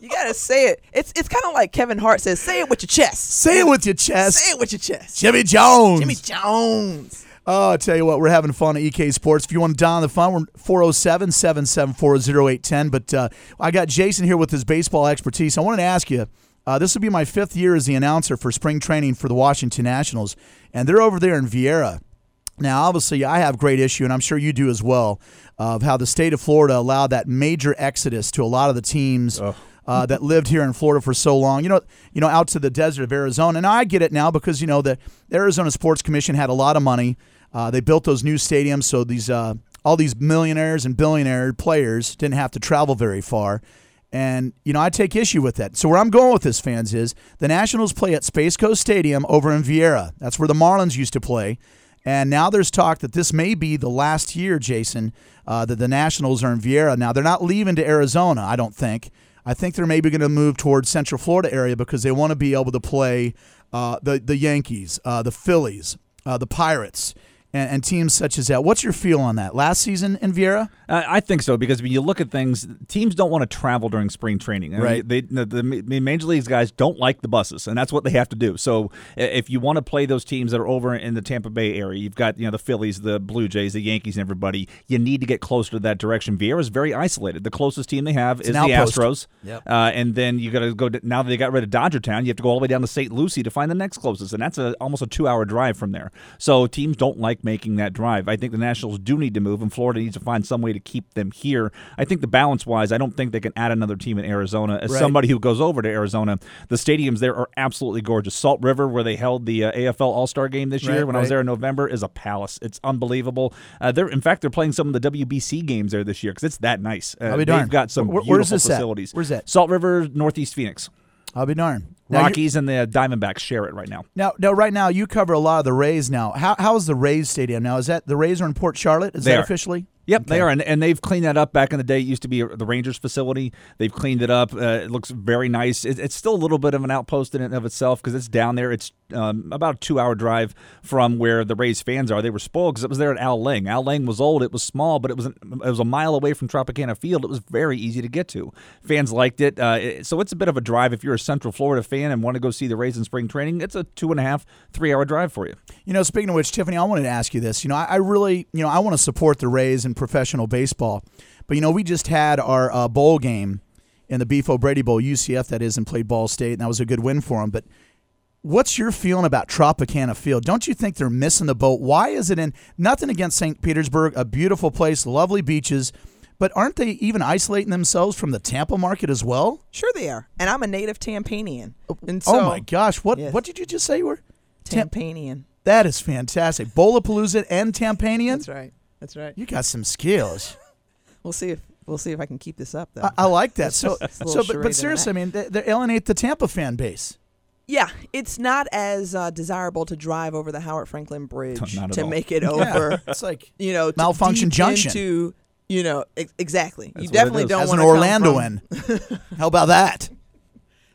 Speaker 5: You gotta say it. It's it's kind of like Kevin Hart says, "Say it with your chest."
Speaker 4: Say it with your chest.
Speaker 5: Say it with your chest.
Speaker 4: Jimmy Jones.
Speaker 5: Jimmy Jones.
Speaker 4: Oh, I tell you what, we're having fun at EK Sports. If you want to dial the phone, we're 407 774 0810. But uh, I got Jason here with his baseball expertise. I wanted to ask you uh, this will be my fifth year as the announcer for spring training for the Washington Nationals, and they're over there in Viera. Now, obviously, I have great issue, and I'm sure you do as well, of how the state of Florida allowed that major exodus to a lot of the teams. Uh, that lived here in Florida for so long, you know, you know, out to the desert of Arizona, and I get it now because you know the Arizona Sports Commission had a lot of money. Uh, they built those new stadiums, so these uh, all these millionaires and billionaire players didn't have to travel very far. And, you know, I take issue with that. So, where I'm going with this, fans, is the Nationals play at Space Coast Stadium over in Viera. That's where the Marlins used to play. And now there's talk that this may be the last year, Jason, uh, that the Nationals are in Viera. Now, they're not leaving to Arizona, I don't think. I think they're maybe going to move towards Central Florida area because they want to be able to play uh, the, the Yankees, uh, the Phillies, uh, the Pirates and, and, teams such as that. What's your feel on that? Last season in Viera?
Speaker 10: Uh, I think so because when you look at things, teams don't want to travel during spring training. I mean,
Speaker 4: right.
Speaker 10: They, the, the, major leagues guys don't like the buses, and that's what they have to do. So if you want to play those teams that are over in the Tampa Bay area, you've got you know the Phillies, the Blue Jays, the Yankees, and everybody. You need to get closer to that direction. Viera is very isolated. The closest team they have
Speaker 4: it's
Speaker 10: is the
Speaker 4: outpost.
Speaker 10: Astros.
Speaker 4: Yep.
Speaker 10: Uh, and then you got to go to, now that they got rid of Dodger Town, you have to go all the way down to St. Lucie to find the next closest, and that's a, almost a two-hour drive from there. So teams don't like making that drive. I think the Nationals do need to move, and Florida needs to find some way to keep them here. I think the balance wise, I don't think they can add another team in Arizona. As
Speaker 4: right.
Speaker 10: somebody who goes over to Arizona, the stadiums there are absolutely gorgeous. Salt River, where they held the uh, AFL All Star game this year when
Speaker 4: right.
Speaker 10: I was there in November, is a palace. It's unbelievable. Uh, they're in fact they're playing some of the WBC games there this year because it's that nice. Uh,
Speaker 4: I'll be
Speaker 10: they've got some
Speaker 4: Where-
Speaker 10: beautiful
Speaker 4: where's this at?
Speaker 10: facilities.
Speaker 4: Where's that?
Speaker 10: Salt River, Northeast Phoenix.
Speaker 4: I'll be darned. Now,
Speaker 10: Rockies and the Diamondbacks share it right now.
Speaker 4: Now, now, right now, you cover a lot of the Rays. Now, how how is the Rays stadium now? Is that the Rays are in Port Charlotte? Is
Speaker 10: They
Speaker 4: that
Speaker 10: are.
Speaker 4: officially?
Speaker 10: Yep, they are, and, and they've cleaned that up. Back in the day, it used to be the Rangers facility. They've cleaned it up. Uh, it looks very nice. It, it's still a little bit of an outpost in and of itself because it's down there. It's um, about a two-hour drive from where the Rays fans are. They were spoiled because it was there at Al Lang. Al Lang was old. It was small, but it was an, it was a mile away from Tropicana Field. It was very easy to get to. Fans liked it. Uh, it- so it's a bit of a drive if you're a Central Florida fan and want to go see the Rays in spring training. It's a two and a half, three-hour drive for you.
Speaker 4: You know, speaking of which, Tiffany, I wanted to ask you this. You know, I, I really, you know, I want to support the Rays in professional baseball, but you know, we just had our uh, bowl game in the Beef O'Brady Bowl, UCF that is, and played Ball State, and that was a good win for them. But what's your feeling about Tropicana Field? Don't you think they're missing the boat? Why is it in? Nothing against St. Petersburg, a beautiful place, lovely beaches. But aren't they even isolating themselves from the Tampa market as well?
Speaker 5: Sure, they are. And I'm a native Tampanian. And so,
Speaker 4: oh my gosh, what
Speaker 5: Yes.
Speaker 4: what did you just say you were? Tam-
Speaker 5: Tampanian.
Speaker 4: that is fantastic. Bowlapalooza and Tampanian.
Speaker 5: That's right. That's right.
Speaker 4: You got some skills.
Speaker 5: We'll see if we'll see if I can keep this up though.
Speaker 4: I, I like that. So, so, but, but seriously, I mean, they, they alienate the Tampa fan base.
Speaker 5: Yeah, it's not as uh, desirable to drive over the Howard Frankland Bridge
Speaker 10: Not at
Speaker 5: to
Speaker 10: all.
Speaker 5: make it
Speaker 4: Yeah,
Speaker 5: over.
Speaker 4: it's like
Speaker 5: You know, to
Speaker 4: Malfunction
Speaker 5: deep
Speaker 4: Junction.
Speaker 5: Into, you know, ex- exactly.
Speaker 10: That's
Speaker 5: you
Speaker 10: what it
Speaker 5: definitely
Speaker 10: is.
Speaker 5: don't
Speaker 4: as
Speaker 5: want
Speaker 4: an
Speaker 5: to
Speaker 4: Orlandoan. How about that?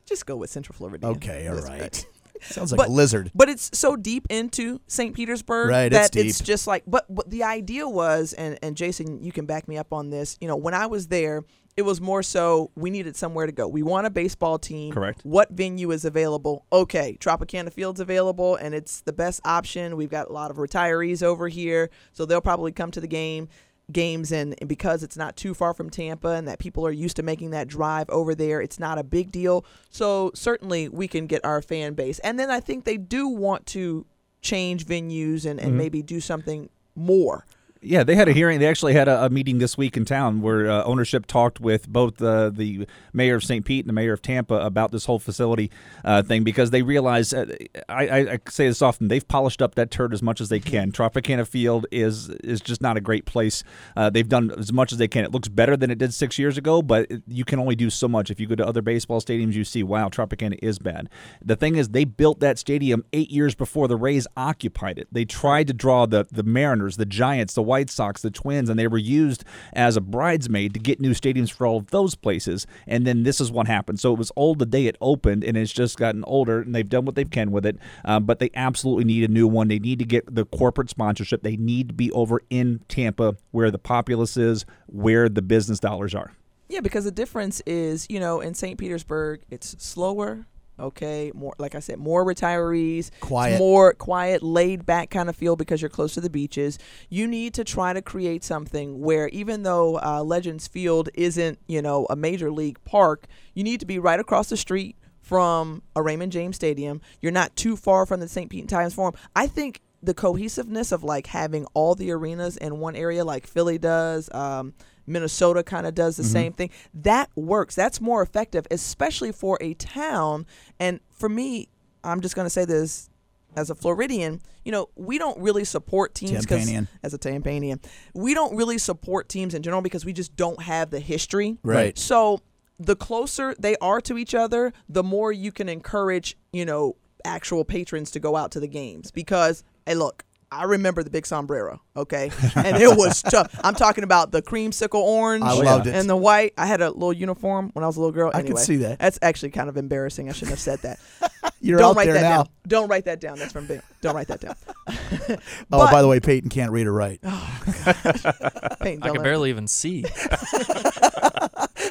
Speaker 5: Just go with Central Florida.
Speaker 4: Okay, all
Speaker 5: That's
Speaker 4: right.
Speaker 5: Right.
Speaker 4: Sounds like
Speaker 5: But-
Speaker 4: a lizard.
Speaker 5: But it's so deep into St. Petersburg
Speaker 4: Right, it's
Speaker 5: that it's,
Speaker 4: deep.
Speaker 5: just like. But what the idea was, and and Jason, you can back me up on this. You know, when I was there, it was more so we needed somewhere to go. We want a baseball team.
Speaker 10: Correct.
Speaker 5: What venue is available? Okay, Tropicana Field's available, and it's the best option. We've got a lot of retirees over here, so they'll probably come to the game games and, and because it's not too far from Tampa and that people are used to making that drive over there it's not a big deal. So certainly we can get our fan base. And then I think they do want to change venues and, and mm-hmm. maybe do something more
Speaker 10: Yeah, they had a hearing. They actually had a, a meeting this week in town where uh, ownership talked with both uh, the mayor of St. Pete and the mayor of Tampa about this whole facility uh, thing because they realize, uh, I, I, I say this often, they've polished up that turd as much as they can. Tropicana Field is is just not a great place. Uh, they've done as much as they can. It looks better than it did six years ago, but you can only do so much. If you go to other baseball stadiums, you see, wow, Tropicana is bad. The thing is, they built that stadium eight years before the Rays occupied it. They tried to draw the the Mariners, the Giants, the White Sox, the Twins, and they were used as a bridesmaid to get new stadiums for all of those places. And then this is what happened. So it was old the day it opened, and it's just gotten older, and they've done what they can with it. Um, but they absolutely need a new one. They need to get the corporate sponsorship. They need to be over in Tampa, where the populace is, where the business dollars are.
Speaker 5: Yeah, because the difference is, you know, in St. Petersburg, it's slower. Okay, more like I said, more retirees,
Speaker 4: Quiet.
Speaker 5: more quiet, laid back kind of feel because you're close to the beaches. You need to try to create something where, even though uh, Legends Field isn't, you know, a major league park, you need to be right across the street from a Raymond James Stadium. You're not too far from the St. Pete and Times Forum. I think the cohesiveness of like having all the arenas in one area, like Philly does, um, Minnesota kind of does the
Speaker 12: Mhm.
Speaker 5: same thing. That works. That's more effective, especially for a town. And for me, I'm just going to say this as a Floridian, you know, we don't really support teams 'cause-
Speaker 4: Tampanian.
Speaker 5: as a Tampanian, we don't really support teams in general because we just don't have the history.
Speaker 4: Right.
Speaker 5: So the closer they are to each other, the more you can encourage, you know, actual patrons to go out to the games because hey, look, I remember the big sombrero, okay? And it was tough. I'm talking about the creamsicle orange
Speaker 4: I loved it.
Speaker 5: and the white. I had a little uniform when I was a little girl.
Speaker 4: I could see that.
Speaker 5: That's actually kind of embarrassing. I shouldn't have said that.
Speaker 4: You're
Speaker 5: Don't
Speaker 4: out
Speaker 5: write
Speaker 4: there
Speaker 5: that
Speaker 4: now.
Speaker 5: down. Don't write that down. That's from Big. Don't write that down.
Speaker 4: Oh, by the way, Peyton can't read or write.
Speaker 5: Oh, Peyton,
Speaker 6: I
Speaker 5: don't
Speaker 6: can
Speaker 5: let-
Speaker 6: barely even see.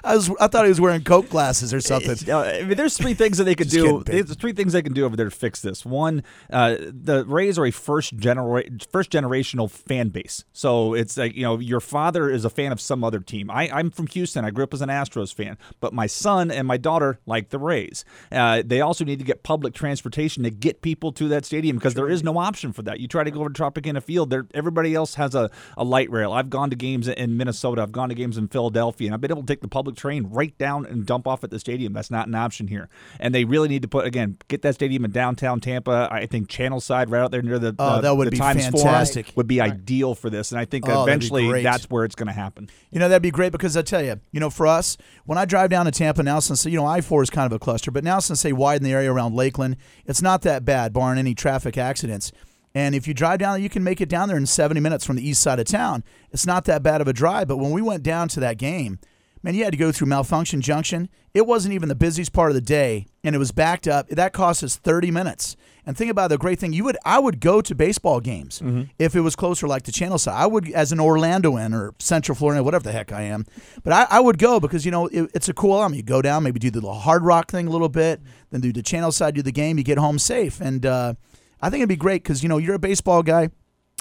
Speaker 4: I was I thought he was wearing Coke glasses or something.
Speaker 10: Uh, I mean, there's three things that they could
Speaker 4: Just kidding,
Speaker 10: do. There's three things they can do over there to fix this. One, uh, the Rays are a first genera- first generational fan base. So it's like you know your father is a fan of some other team. I, I'm from Houston. I grew up as an Astros fan, but my son and my daughter like the Rays. Uh, they also need to get public transportation to get people to that stadium because there is no option for that. You try to go over to Tropicana Field, there everybody else has a, a light rail. I've gone to games in Minnesota. I've gone to games in Philadelphia, and I've been able to take the public train right down and dump off at the stadium. That's not an option here. And they really need to put again get that stadium in downtown Tampa. I think Channel Side right out there near the
Speaker 4: Oh,
Speaker 10: uh,
Speaker 4: that would be
Speaker 10: Times Forum
Speaker 4: fantastic.
Speaker 10: would be ideal for this. And I think
Speaker 4: Oh,
Speaker 10: eventually that's where it's going to happen.
Speaker 4: You know, that'd be great because I tell you, you know, for us, when I drive down to Tampa now, since, you know, I 4 is kind of a cluster, but now since they widen the area around Lakeland, it's not that bad, barring any traffic accidents. And if you drive down there, you can make it down there in 70 minutes from the east side of town. It's not that bad of a drive. But when we went down to that game, man, you had to go through Malfunction Junction. It wasn't even the busiest part of the day, and it was backed up. That cost us 30 minutes. And think about the great thing you would I would go to baseball games if it was closer like the channel side. I would as an Orlandoan or Central Florida, whatever the heck I am. But I, I would go because you know it, it's a cool element. You go down, maybe do the little hard rock thing a little bit, then do the channel side, do the game, you get home safe. And uh, I think it'd be great because you know you're a baseball guy.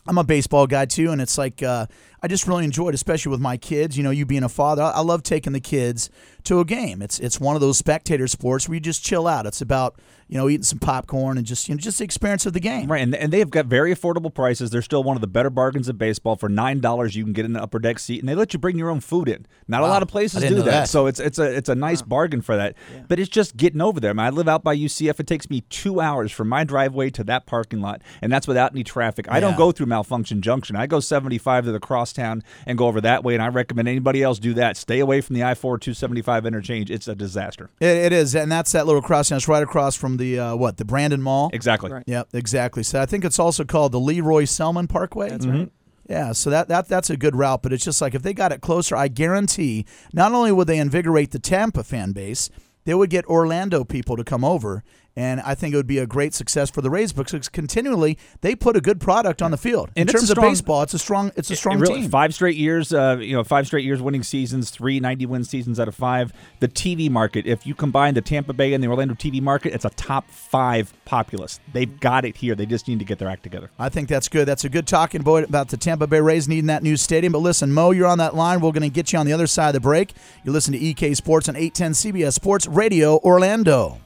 Speaker 4: I'm a baseball guy too, and it's like uh, I just really enjoy it, especially with my kids. You know, you being a father, I, I love taking the kids to a game. It's it's one of those spectator sports where you just chill out. It's about you know eating some popcorn and just you know just the experience of the game.
Speaker 10: Right, and, and they've got very affordable prices. They're still one of the better bargains of baseball. For nine dollars, you can get an upper deck seat, and they let you bring your own food in. Not a lot of places do that.
Speaker 4: that.
Speaker 10: so it's it's a it's a nice bargain for that. But it's just getting over there. I, mean, I live out by UCF. It takes me two hours from my driveway to that parking lot, and that's without any traffic. I don't go through Malfunction Junction. I go seventy five to the crosstown and go over that way. And I recommend anybody else do that. Stay away from the I four two seventy five interchange. It's a disaster.
Speaker 4: It, it is, and that's that little crossing. It's right across from the uh, what the Brandon Mall.
Speaker 10: Exactly.
Speaker 4: Yep, exactly. So I think it's also called the Lee Roy Selmon Parkway. That's
Speaker 10: right.
Speaker 4: Yeah, so that, that that's a good route, but it's just like if they got it closer, I guarantee not only would they invigorate the Tampa fan base, they would get Orlando people to come over, and I think it would be a great success for the Rays because continually they put a good product on the field. In terms
Speaker 10: strong-
Speaker 4: of baseball, it's a strong it's a strong
Speaker 10: it really-
Speaker 4: team.
Speaker 10: Five straight years, uh, you know, five straight years winning seasons, three 90 win seasons out of five. The TV market, if you combine the Tampa Bay and the Orlando TV market, it's a top five populace. They've got it here. They just need to get their act together.
Speaker 4: I think that's good. That's a good talking point about the Tampa Bay Rays needing that new stadium. But listen, Mo, you're on that line. We're going to get you on the other side of the break. You listen to EK Sports on 810 CBS Sports Radio Orlando.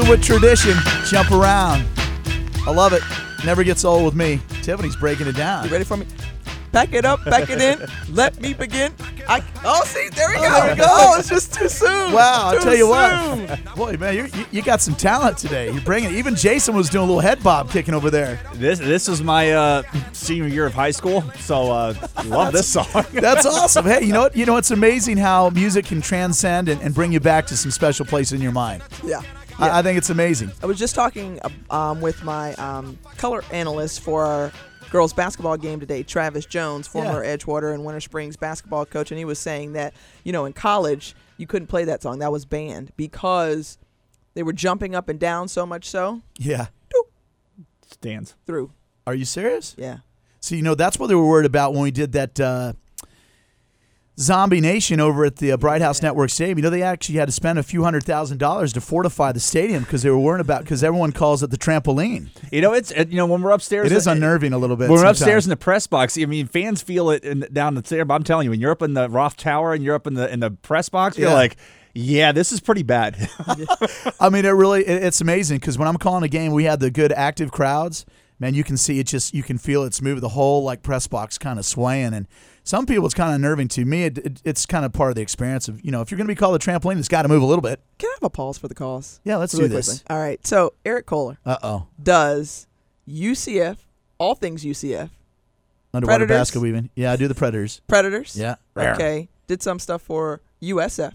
Speaker 4: It with tradition. Jump around. I love it. Never gets old with me. Tiffany's breaking it down.
Speaker 5: You ready for me? Pack it up, pack it in. Let me begin. I oh see there we
Speaker 4: Oh,
Speaker 5: go.
Speaker 4: there we go.
Speaker 5: Oh, it's just too soon.
Speaker 4: Wow, I'll tell you
Speaker 5: soon.
Speaker 4: what. Boy, man, you're, you you got some talent today. You're bringing it. Even Jason was doing a little head bob kicking over there.
Speaker 10: This this is my uh, senior year of high school, so uh, love this song.
Speaker 4: That's awesome. Hey, you know what? You know it's amazing how music can transcend and, and bring you back to some special place in your mind.
Speaker 5: Yeah.
Speaker 4: I, I think it's amazing.
Speaker 5: I was just talking um, with my um, color analyst for our girls basketball game today, Travis Jones, former Edgewater and Winter Springs basketball coach, and he was saying that you know in college you couldn't play that song; that was banned because they were jumping up and down so much so
Speaker 4: Yeah.
Speaker 10: Stands.
Speaker 5: through.
Speaker 4: Are you serious?
Speaker 5: Yeah.
Speaker 4: So you know that's what they were worried about when we did that uh, Zombie Nation over at the uh, Bright House Network Stadium. You know they actually had to spend a few hundred thousand dollars to fortify the stadium because they were worried about because everyone calls it the trampoline.
Speaker 10: You know, it's you know when we're upstairs.
Speaker 4: It is
Speaker 10: uh,
Speaker 4: unnerving a little bit.
Speaker 10: When we're
Speaker 4: sometimes.
Speaker 10: upstairs in the press box, I mean, fans feel it in, down the stairs. But I'm telling you, when you're up in the Roth Tower and you're up in the in the press box, you're
Speaker 4: Yeah.
Speaker 10: like, yeah, this is pretty bad.
Speaker 4: I mean, it really it, it's amazing because when I'm calling a game, we had the good active crowds. Man, you can see it just you can feel it's moving the whole like press box kind of swaying, and some people it's kind of unnerving. To me, it, it, it's kind of part of the experience of you know if you're going to be called a trampoline, it's got to move a little bit.
Speaker 5: Can I have a pause for the calls?
Speaker 4: Yeah, let's
Speaker 5: Really
Speaker 4: do this.
Speaker 5: quickly. All right. So Eric Kohler
Speaker 4: Uh oh,
Speaker 5: does UCF, all things UCF,
Speaker 4: underwater
Speaker 5: Predators?
Speaker 4: basket weaving. Yeah, I do the predators.
Speaker 5: Predators.
Speaker 4: Yeah.
Speaker 5: Okay. Did some stuff for USF.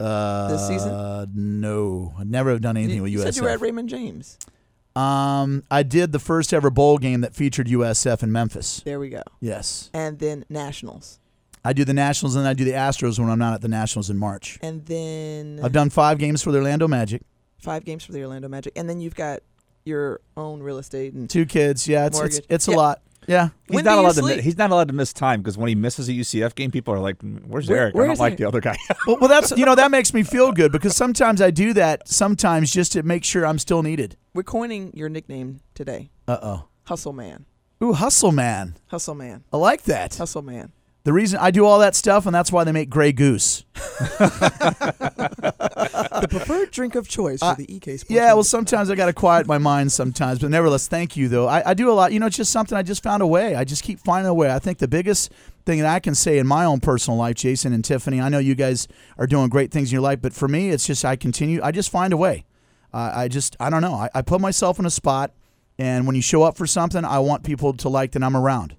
Speaker 4: Uh,
Speaker 5: This season?
Speaker 4: No, I never have done anything
Speaker 5: you,
Speaker 4: with
Speaker 5: you
Speaker 4: USF.
Speaker 5: said you were at Raymond James.
Speaker 4: Um, I did the first ever bowl game that featured USF in Memphis.
Speaker 5: There we go.
Speaker 4: Yes,
Speaker 5: And then Nationals.
Speaker 4: I do the Nationals and I do the Astros when I'm not at the Nationals in March.
Speaker 5: And then
Speaker 4: I've done five games for the Orlando Magic.
Speaker 5: five games for the Orlando Magic. And then you've got your own real estate and
Speaker 4: Two kids. Yeah, it's it's,
Speaker 5: Mortgage.
Speaker 4: it's a
Speaker 5: Yeah.
Speaker 4: lot. Yeah.
Speaker 10: He's
Speaker 5: When
Speaker 10: not allowed to.
Speaker 5: sleep?
Speaker 10: mi- He's not allowed to miss time because when he misses a UCF game, people are like, "Mm, "Where's
Speaker 5: Where-
Speaker 10: Eric? I
Speaker 5: where
Speaker 10: don't like
Speaker 5: Eric?
Speaker 10: the other guy."
Speaker 4: Well, well, that's you know that makes me feel good because sometimes I do that. Sometimes just to make sure I'm still needed.
Speaker 5: we're coining your nickname today.
Speaker 4: Uh oh.
Speaker 5: Hustle Man.
Speaker 4: Ooh, hustle man.
Speaker 5: Hustle Man.
Speaker 4: I like that.
Speaker 5: Hustle Man.
Speaker 4: The reason I do all that stuff, and that's why they make Grey Goose.
Speaker 5: the preferred drink of choice for the EK Sports.
Speaker 4: Yeah, well, sometimes I got to quiet my mind sometimes, but nevertheless, thank you though. I, I do a lot. You know, it's just something I just found a way. I just keep finding a way. I think the biggest thing that I can say in my own personal life, Jason and Tiffany, I know you guys are doing great things in your life, but for me, it's just I continue. I just find a way. Uh, I just I don't know. I, I put myself in a spot, and when you show up for something, I want people to like that I'm around,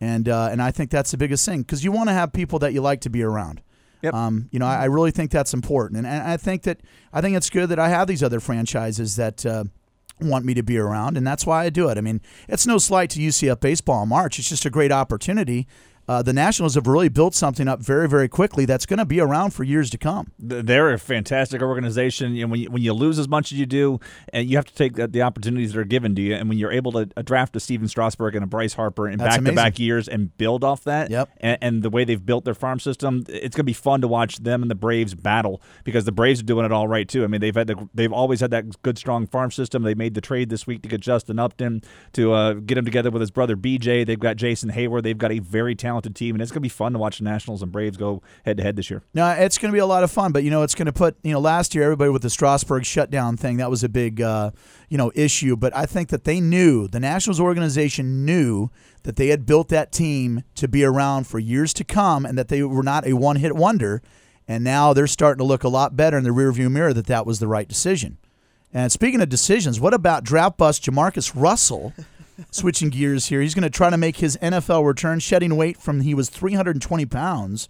Speaker 4: and uh, and I think that's the biggest thing because you want to have people that you like to be around.
Speaker 10: Yep.
Speaker 4: Um, you know, I, I really think that's important, and, and I think that I think it's good that I have these other franchises that uh, want me to be around, and that's why I do it. I mean, it's no slight to UCF baseball in March; it's just a great opportunity. Uh, the Nationals have really built something up very, very quickly that's going to be around for years to come.
Speaker 10: They're a fantastic organization. You know, when you, when you lose as much as you do, and you have to take the, opportunities that are given to you, and when you're able to uh, draft a Stephen Strasburg and a Bryce Harper in back-to-back years and build off that,
Speaker 4: Yep.
Speaker 10: and, and the way they've built their farm system, it's going to be fun to watch them and the Braves battle because the Braves are doing it all right too. I mean, they've had the, they've always had that good, strong farm system. They made the trade this week to get Justin Upton to uh, get him together with his brother BJ. They've got Jason Heyward. They've got a very talented team, and it's going to be fun to watch the Nationals and Braves go head to head this year.
Speaker 4: No, it's going to be a lot of fun, but you know, it's going to put you know last year everybody with the Strasburg shutdown thing that was a big uh, you know issue. But I think that they knew the Nationals organization knew that they had built that team to be around for years to come, and that they were not a one hit wonder. And now they're starting to look a lot better in the rearview mirror that that was the right decision. And speaking of decisions, what about draft bust Jamarcus Russell? Switching gears here, he's going to try to make his NFL return, shedding weight from he was 320 pounds.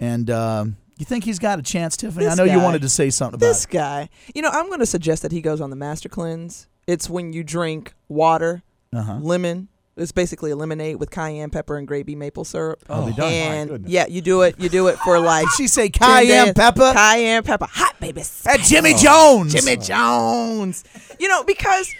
Speaker 4: And um, you think he's got a chance, Tiffany? I
Speaker 5: This
Speaker 4: know you wanted to say something about
Speaker 5: This
Speaker 4: it.
Speaker 5: guy. You know, I'm going to suggest that he goes on the Master Cleanse. It's when you drink water,
Speaker 4: Uh-huh.
Speaker 5: lemon. It's basically a lemonade with cayenne pepper and gravy maple syrup.
Speaker 4: Oh, they done.
Speaker 5: And yeah, you do it. You do it for like.
Speaker 4: Did she say cayenne pepper?
Speaker 5: Cayenne pepper. Hot baby.
Speaker 4: At Jimmy Jones.
Speaker 5: Jimmy Jones. You know, because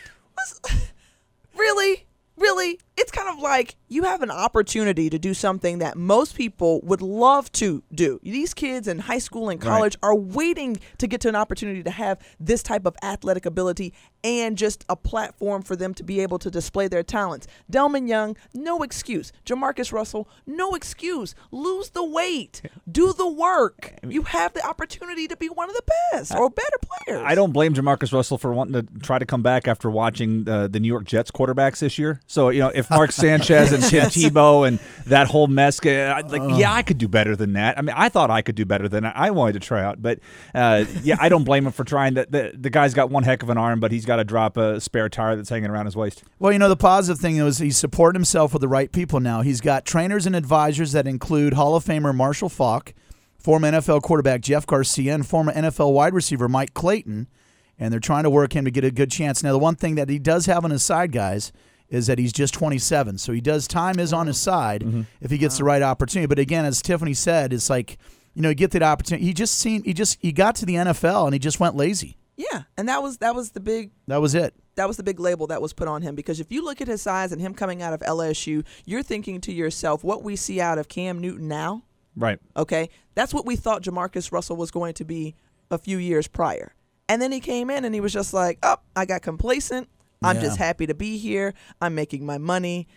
Speaker 5: really, really, it's kind of like you have an opportunity to do something that most people would love to do. These kids in high school and college are waiting to get to an opportunity to have this type of athletic ability and just a platform for them to be able to display their talents. Delmon Young, no excuse. Jamarcus Russell, no excuse. Lose the weight. Do the work. You have the opportunity to be one of the best or better players.
Speaker 10: I don't blame Jamarcus Russell for wanting to try to come back after watching uh, the New York Jets quarterbacks this year. So you know, if Mark Sanchez and Tim Tebow and that whole mess, uh, I- like yeah, I could do better than that. I mean, I thought I could do better than that. I wanted to try out, but uh, yeah, I don't blame him for trying. The, the the guy's got one heck of an arm, but he's got to drop a spare tire that's hanging around his waist.
Speaker 4: Well, you know, the positive thing is he's supporting himself with the right people now. He's got trainers and advisors that include Hall of Famer Marshall Faulk, former NFL quarterback Jeff Garcia, and former NFL wide receiver Mike Clayton. and they're trying to work him to get a good chance. Now, the one thing that he does have on his side, guys, is that he's just 27, so he does time is on his oh. side mm-hmm. if he gets the right opportunity. But again, as Tiffany said, it's like you know, get that opportunity. He just seen he just he got to the NFL and he just went lazy.
Speaker 5: Yeah, and that was that was the big
Speaker 4: That was it.
Speaker 5: that was the big label that was put on him because if you look at his size and him coming out of LSU, you're thinking to yourself, what we see out of Cam Newton now,
Speaker 10: Right.
Speaker 5: okay, that's what we thought Jamarcus Russell was going to be a few years prior. And then he came in and he was just like, "Oh, I got complacent. I'm
Speaker 4: Yeah.
Speaker 5: just happy to be here. I'm making my money.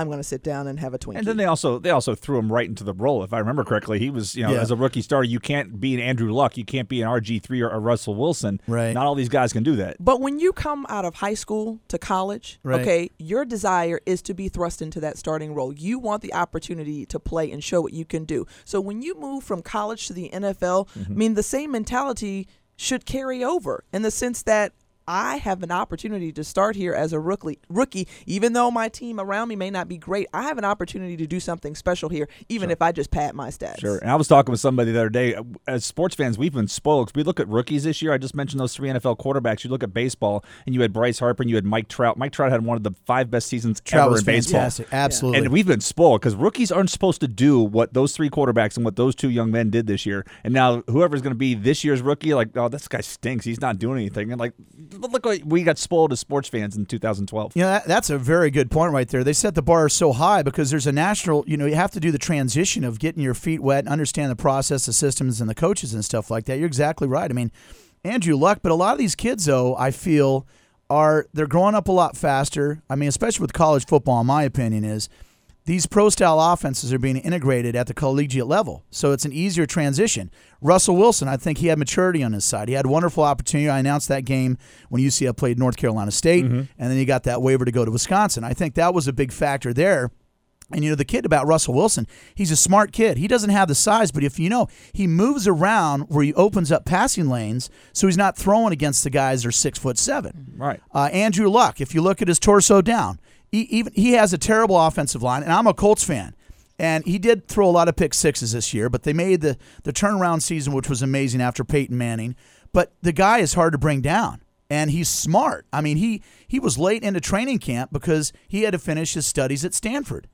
Speaker 5: I'm going to sit down and have a Twinkie."
Speaker 10: And then they also they also threw him right into the role. If I remember correctly, he was you know
Speaker 4: Yeah.
Speaker 10: as a rookie star, you can't be an Andrew Luck, you can't be an RG three or a Russell Wilson.
Speaker 4: Right.
Speaker 10: Not all these guys can do that.
Speaker 5: But when you come out of high school to college,
Speaker 4: Right.
Speaker 5: okay, your desire is to be thrust into that starting role. You want the opportunity to play and show what you can do. So when you move from college to the NFL, mm-hmm. I mean, the same mentality should carry over in the sense that I have an opportunity to start here as a rookie. Rookie, even though my team around me may not be great, I have an opportunity to do something special here, even if I just pat my stats.
Speaker 10: Sure. And I was talking with somebody the other day. uh, As sports fans, we've been spoiled. 'cause we look at rookies this year. I just mentioned those three NFL quarterbacks. You look at baseball, and you had Bryce Harper, and you had Mike Trout. Mike Trout had one of the five best seasons
Speaker 4: Trout
Speaker 10: ever
Speaker 4: was
Speaker 10: in baseball.
Speaker 4: fantastic. Absolutely.
Speaker 10: And we've been spoiled because rookies aren't supposed to do what those three quarterbacks and what those two young men did this year. And now whoever's going to be this year's rookie, like, oh, this guy stinks. He's not doing anything. And like, look what we got spoiled as sports fans in 2012.
Speaker 4: You know, that, that's a very good point right there. They set the bar so high because there's a national, you know, you have to do the transition of getting your feet wet and understand the process, the systems, and the coaches and stuff like that. You're exactly right. I mean, Andrew Luck, but a lot of these kids, though, I feel are they're growing up a lot faster. I mean, especially with college football, in my opinion, is these pro style offenses are being integrated at the collegiate level. So it's an easier transition. Russell Wilson, I think he had maturity on his side. He had wonderful opportunity. I announced that game when UCF played North Carolina State, and then he got that waiver to go to Wisconsin. I think that was a big factor there. And you know, the kid about Russell Wilson, he's a smart kid. He doesn't have the size, but if you know, he moves around where he opens up passing lanes, so he's not throwing against the guys that are six foot seven.
Speaker 10: Right.
Speaker 4: Uh, Andrew Luck, if you look at his torso down, he, even he has a terrible offensive line, and I'm a Colts fan. And he did throw a lot of pick sixes this year, but they made the, the turnaround season, which was amazing after Peyton Manning. But the guy is hard to bring down, and he's smart. I mean, he, he was late into training camp because he had to finish his studies at Stanford.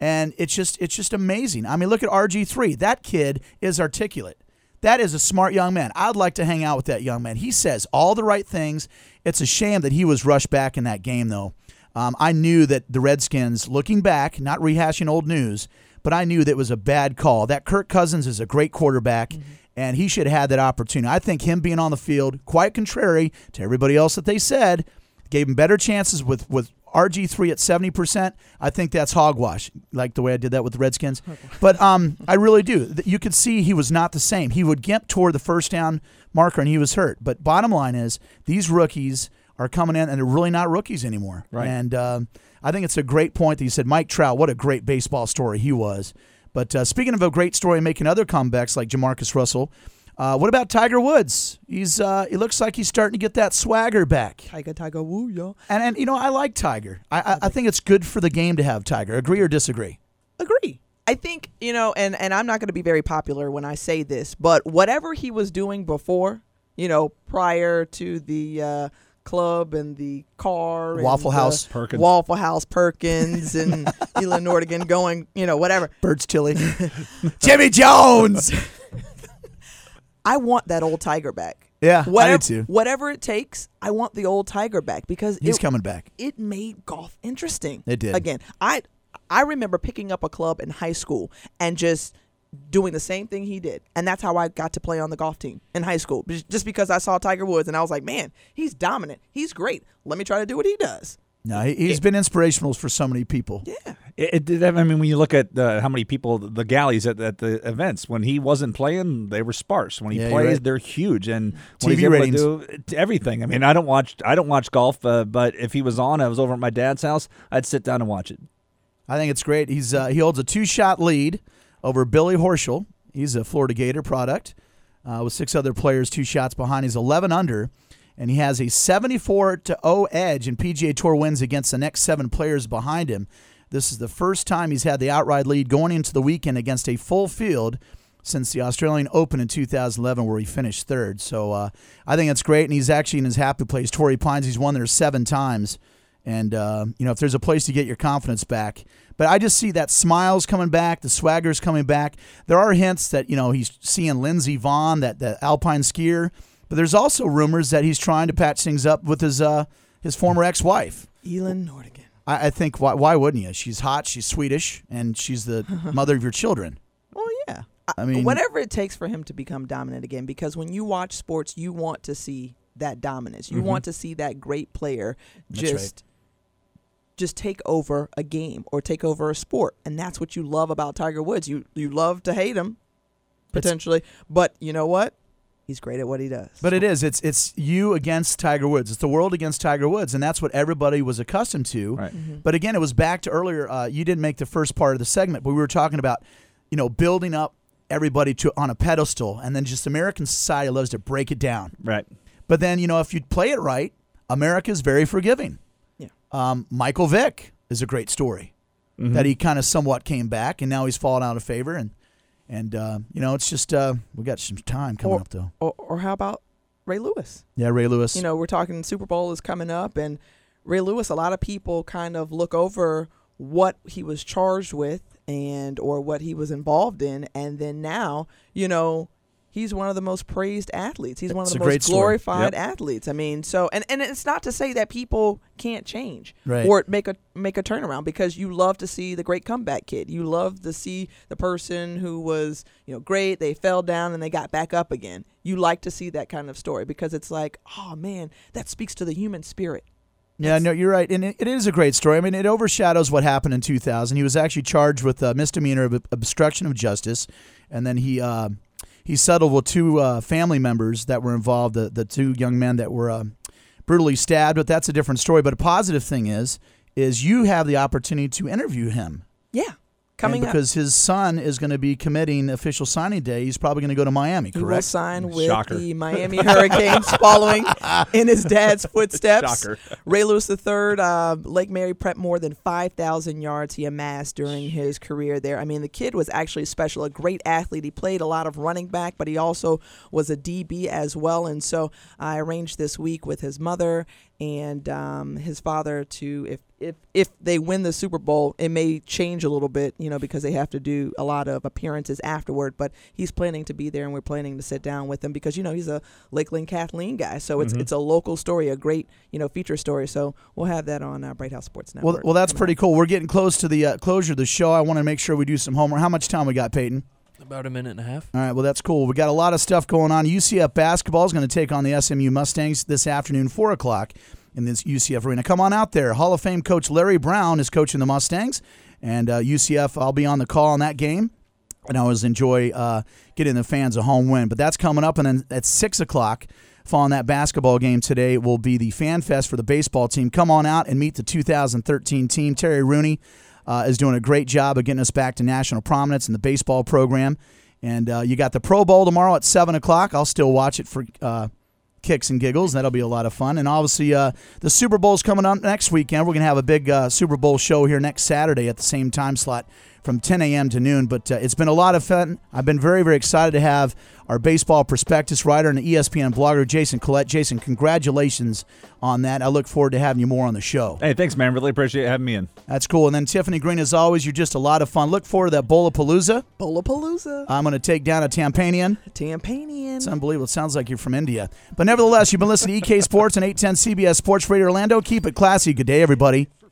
Speaker 4: And it's just it's just amazing. I mean, look at RG3. That kid is articulate. That is a smart young man. I'd like to hang out with that young man. He says all the right things. It's a shame that he was rushed back in that game, though. Um, I knew that the Redskins, looking back, not rehashing old news, but I knew that was a bad call. That Kirk Cousins is a great quarterback, and he should have had that opportunity. I think him being on the field, quite contrary to everybody else that they said, gave him better chances with with RG3 at 70%. I think that's hogwash, like the way I did that with the Redskins. But um, I really do. You could see he was not the same. He would gimp toward the first down marker and he was hurt. But bottom line is, these rookies are coming in and they're really not rookies anymore.
Speaker 10: Right.
Speaker 4: And um, I think it's a great point that you said Mike Trout, what a great baseball story he was. But uh, speaking of a great story making other comebacks like Jamarcus Russell, uh, what about Tiger Woods? He's uh, he looks like he's starting to get that swagger back.
Speaker 5: Tiger, Tiger, woo, yo.
Speaker 4: And and you know I like Tiger. I I, I think it's good for the game to have Tiger. Agree or disagree?
Speaker 5: Agree. I think, you know, and, and I'm not going to be very popular when I say this, but whatever he was doing before, you know, prior to the uh, club and the car,
Speaker 4: Waffle
Speaker 5: the
Speaker 4: House.
Speaker 10: Perkins.
Speaker 5: Waffle House, Perkins, and Elin Nordegren going, you know, whatever.
Speaker 4: Birds Tilly, Jimmy Jones.
Speaker 5: I want that old Tiger back.
Speaker 4: Yeah,
Speaker 5: whatever,
Speaker 4: I do too.
Speaker 5: Whatever it takes, I want the old Tiger back because
Speaker 4: He's
Speaker 5: it,
Speaker 4: coming back.
Speaker 5: it made golf interesting.
Speaker 4: It did.
Speaker 5: Again, I I remember picking up a club in high school and just doing the same thing he did. And that's how I got to play on the golf team in high school. Just because I saw Tiger Woods and I was like, "Man, he's dominant. He's great. Let me try to do what he does."
Speaker 4: No, he, he's been inspirational for so many people.
Speaker 5: Yeah.
Speaker 10: It, it did. I mean, when you look at uh, how many people, the galleys at, at the events, when he wasn't playing, they were sparse. When he
Speaker 4: Yeah,
Speaker 10: plays,
Speaker 4: right.
Speaker 10: they're huge, and when
Speaker 4: TV ratings.
Speaker 10: to do everything. I mean, I don't watch, I don't watch golf, uh, but if he was on, I was over at my dad's house, I'd sit down and watch it.
Speaker 4: I think it's great. He's uh, he holds a two shot lead over Billy Horschel. He's a Florida Gator product uh, with six other players two shots behind. He's 11 under, and he has a 74 to 0 edge in PGA Tour wins against the next seven players behind him. This is the first time he's had the outright lead going into the weekend against a full field since the Australian Open in 2011, where he finished third. So uh, I think that's great, and he's actually in his happy place. Torrey Pines, he's won there seven times, and uh, you know if there's a place to get your confidence back. But I just see that smiles coming back, the swagger's coming back. There are hints that you know he's seeing Lindsey Vonn, that the Alpine skier, but there's also rumors that he's trying to patch things up with his uh, his former ex-wife.
Speaker 5: Elin Nordegren.
Speaker 4: I, I think why, why wouldn't you? She's hot, she's Swedish, and she's the mother of your children.
Speaker 5: Well, yeah.
Speaker 4: I mean-
Speaker 5: whatever it takes for him to become dominant again, because when you watch sports, you want to see that dominance. You
Speaker 4: Mhm.
Speaker 5: want to see that great player just
Speaker 4: right.
Speaker 5: Just take over a game or take over a sport, and that's what you love about Tiger Woods. You you love to hate him potentially, but you know what? He's great at what he does.
Speaker 4: But it is. It's it's you against Tiger Woods. It's the world against Tiger Woods, and that's what everybody was accustomed to.
Speaker 5: Mhm.
Speaker 4: But again, it was back to earlier. Uh, you didn't make the first part of the segment, but we were talking about, you know, building up everybody to on a pedestal, and then just American society loves to break it down.
Speaker 10: Right.
Speaker 4: But then you know, if you play it right, America's very forgiving. Um, Michael Vick is a great story
Speaker 10: Mhm.
Speaker 4: that he kind of somewhat came back, and now he's fallen out of favor, and and uh, you know, it's just uh, we got some time coming
Speaker 5: or,
Speaker 4: up though.
Speaker 5: Or, or how about Ray Lewis?
Speaker 4: Yeah, Ray Lewis.
Speaker 5: You know, we're talking Super Bowl is coming up, and Ray Lewis. A lot of people kind of look over what he was charged with and or what he was involved in, and then now, you know, he's one of the most praised athletes. He's one of
Speaker 4: It's
Speaker 5: the most glorified
Speaker 4: Yep.
Speaker 5: athletes. I mean, so and and it's not to say that people can't change
Speaker 4: Right.
Speaker 5: or make a make a turnaround because you love to see the great comeback kid. You love to see the person who was, you know, great, they fell down and they got back up again. You like to see that kind of story because it's like, oh man, that speaks to the human spirit.
Speaker 4: Yeah, no, you're right, and it, it is a great story. I mean, it overshadows what happened in 2000. He was actually charged with a misdemeanor of obstruction of justice, and then he uh, he settled with two uh, family members that were involved, the the two young men that were uh, brutally stabbed. But that's a different story. But a positive thing is, is you have the opportunity to interview him.
Speaker 5: Yeah. Coming
Speaker 4: and
Speaker 5: up.
Speaker 4: because his son is going to be committing official signing day, he's probably going to go to Miami. Correct.
Speaker 5: He will sign with
Speaker 4: Shocker.
Speaker 5: the Miami Hurricanes, following in his dad's footsteps.
Speaker 10: Shocker.
Speaker 5: Ray Lewis III, uh, Lake Mary prep more than 5,000 yards he amassed during his career there. I mean, the kid was actually special, a great athlete. He played a lot of running back, but he also was a DB as well. And so I arranged this week with his mother and um, his father to, if if if they win the Super Bowl, it may change a little bit, you know, because they have to do a lot of appearances afterward. But he's planning to be there, and we're planning to sit down with him because you know he's a Lakeland Kathleen guy, so it's
Speaker 4: Mhm.
Speaker 5: it's a local story, a great you know feature story. So we'll have that on uh, Bright House Sports Network.
Speaker 4: Well, well, that's pretty cool. We're getting close to the uh, closure of the show. I want to make sure we do some homework. How much time we got, Peyton?
Speaker 6: About a minute and a half.
Speaker 4: All right, well, that's cool. We got a lot of stuff going on. UCF basketball is going to take on the SMU Mustangs this afternoon, 4 o'clock in this UCF arena. Come on out there. Hall of Fame coach Larry Brown is coaching the Mustangs, and uh, UCF, I'll be on the call on that game. And I always enjoy uh, getting the fans a home win. But that's coming up, and then at 6 o'clock, following that basketball game today, will be the Fan Fest for the baseball team. Come on out and meet the 2013 team. Terry Rooney uh, is doing a great job of getting us back to national prominence in the baseball program. And uh, you got the Pro Bowl tomorrow at 7 o'clock. I'll still watch it for uh, kicks and giggles. That'll be a lot of fun. And obviously, uh, the Super Bowl's coming up next weekend. We're going to have a big uh, Super Bowl show here next Saturday at the same time slot from 10 a.m. to noon. But uh, it's been a lot of fun. I've been very, very excited to have our baseball prospectus writer and ESPN blogger, Jason Collette. Jason, congratulations on that. I look forward to having you more on the show.
Speaker 10: Hey, thanks, man. Really appreciate having me in.
Speaker 4: That's cool. And then Tiffany Green, as always, you're just a lot of fun. Look forward to that Bowlapalooza.
Speaker 5: Bowlapalooza.
Speaker 4: I'm going to take down a Tampanian.
Speaker 5: Tampanian.
Speaker 4: It's unbelievable. It sounds like you're from India. But nevertheless, you've been listening to EK Sports and 810 CBS Sports Radio Orlando. Keep it classy. Good day, everybody.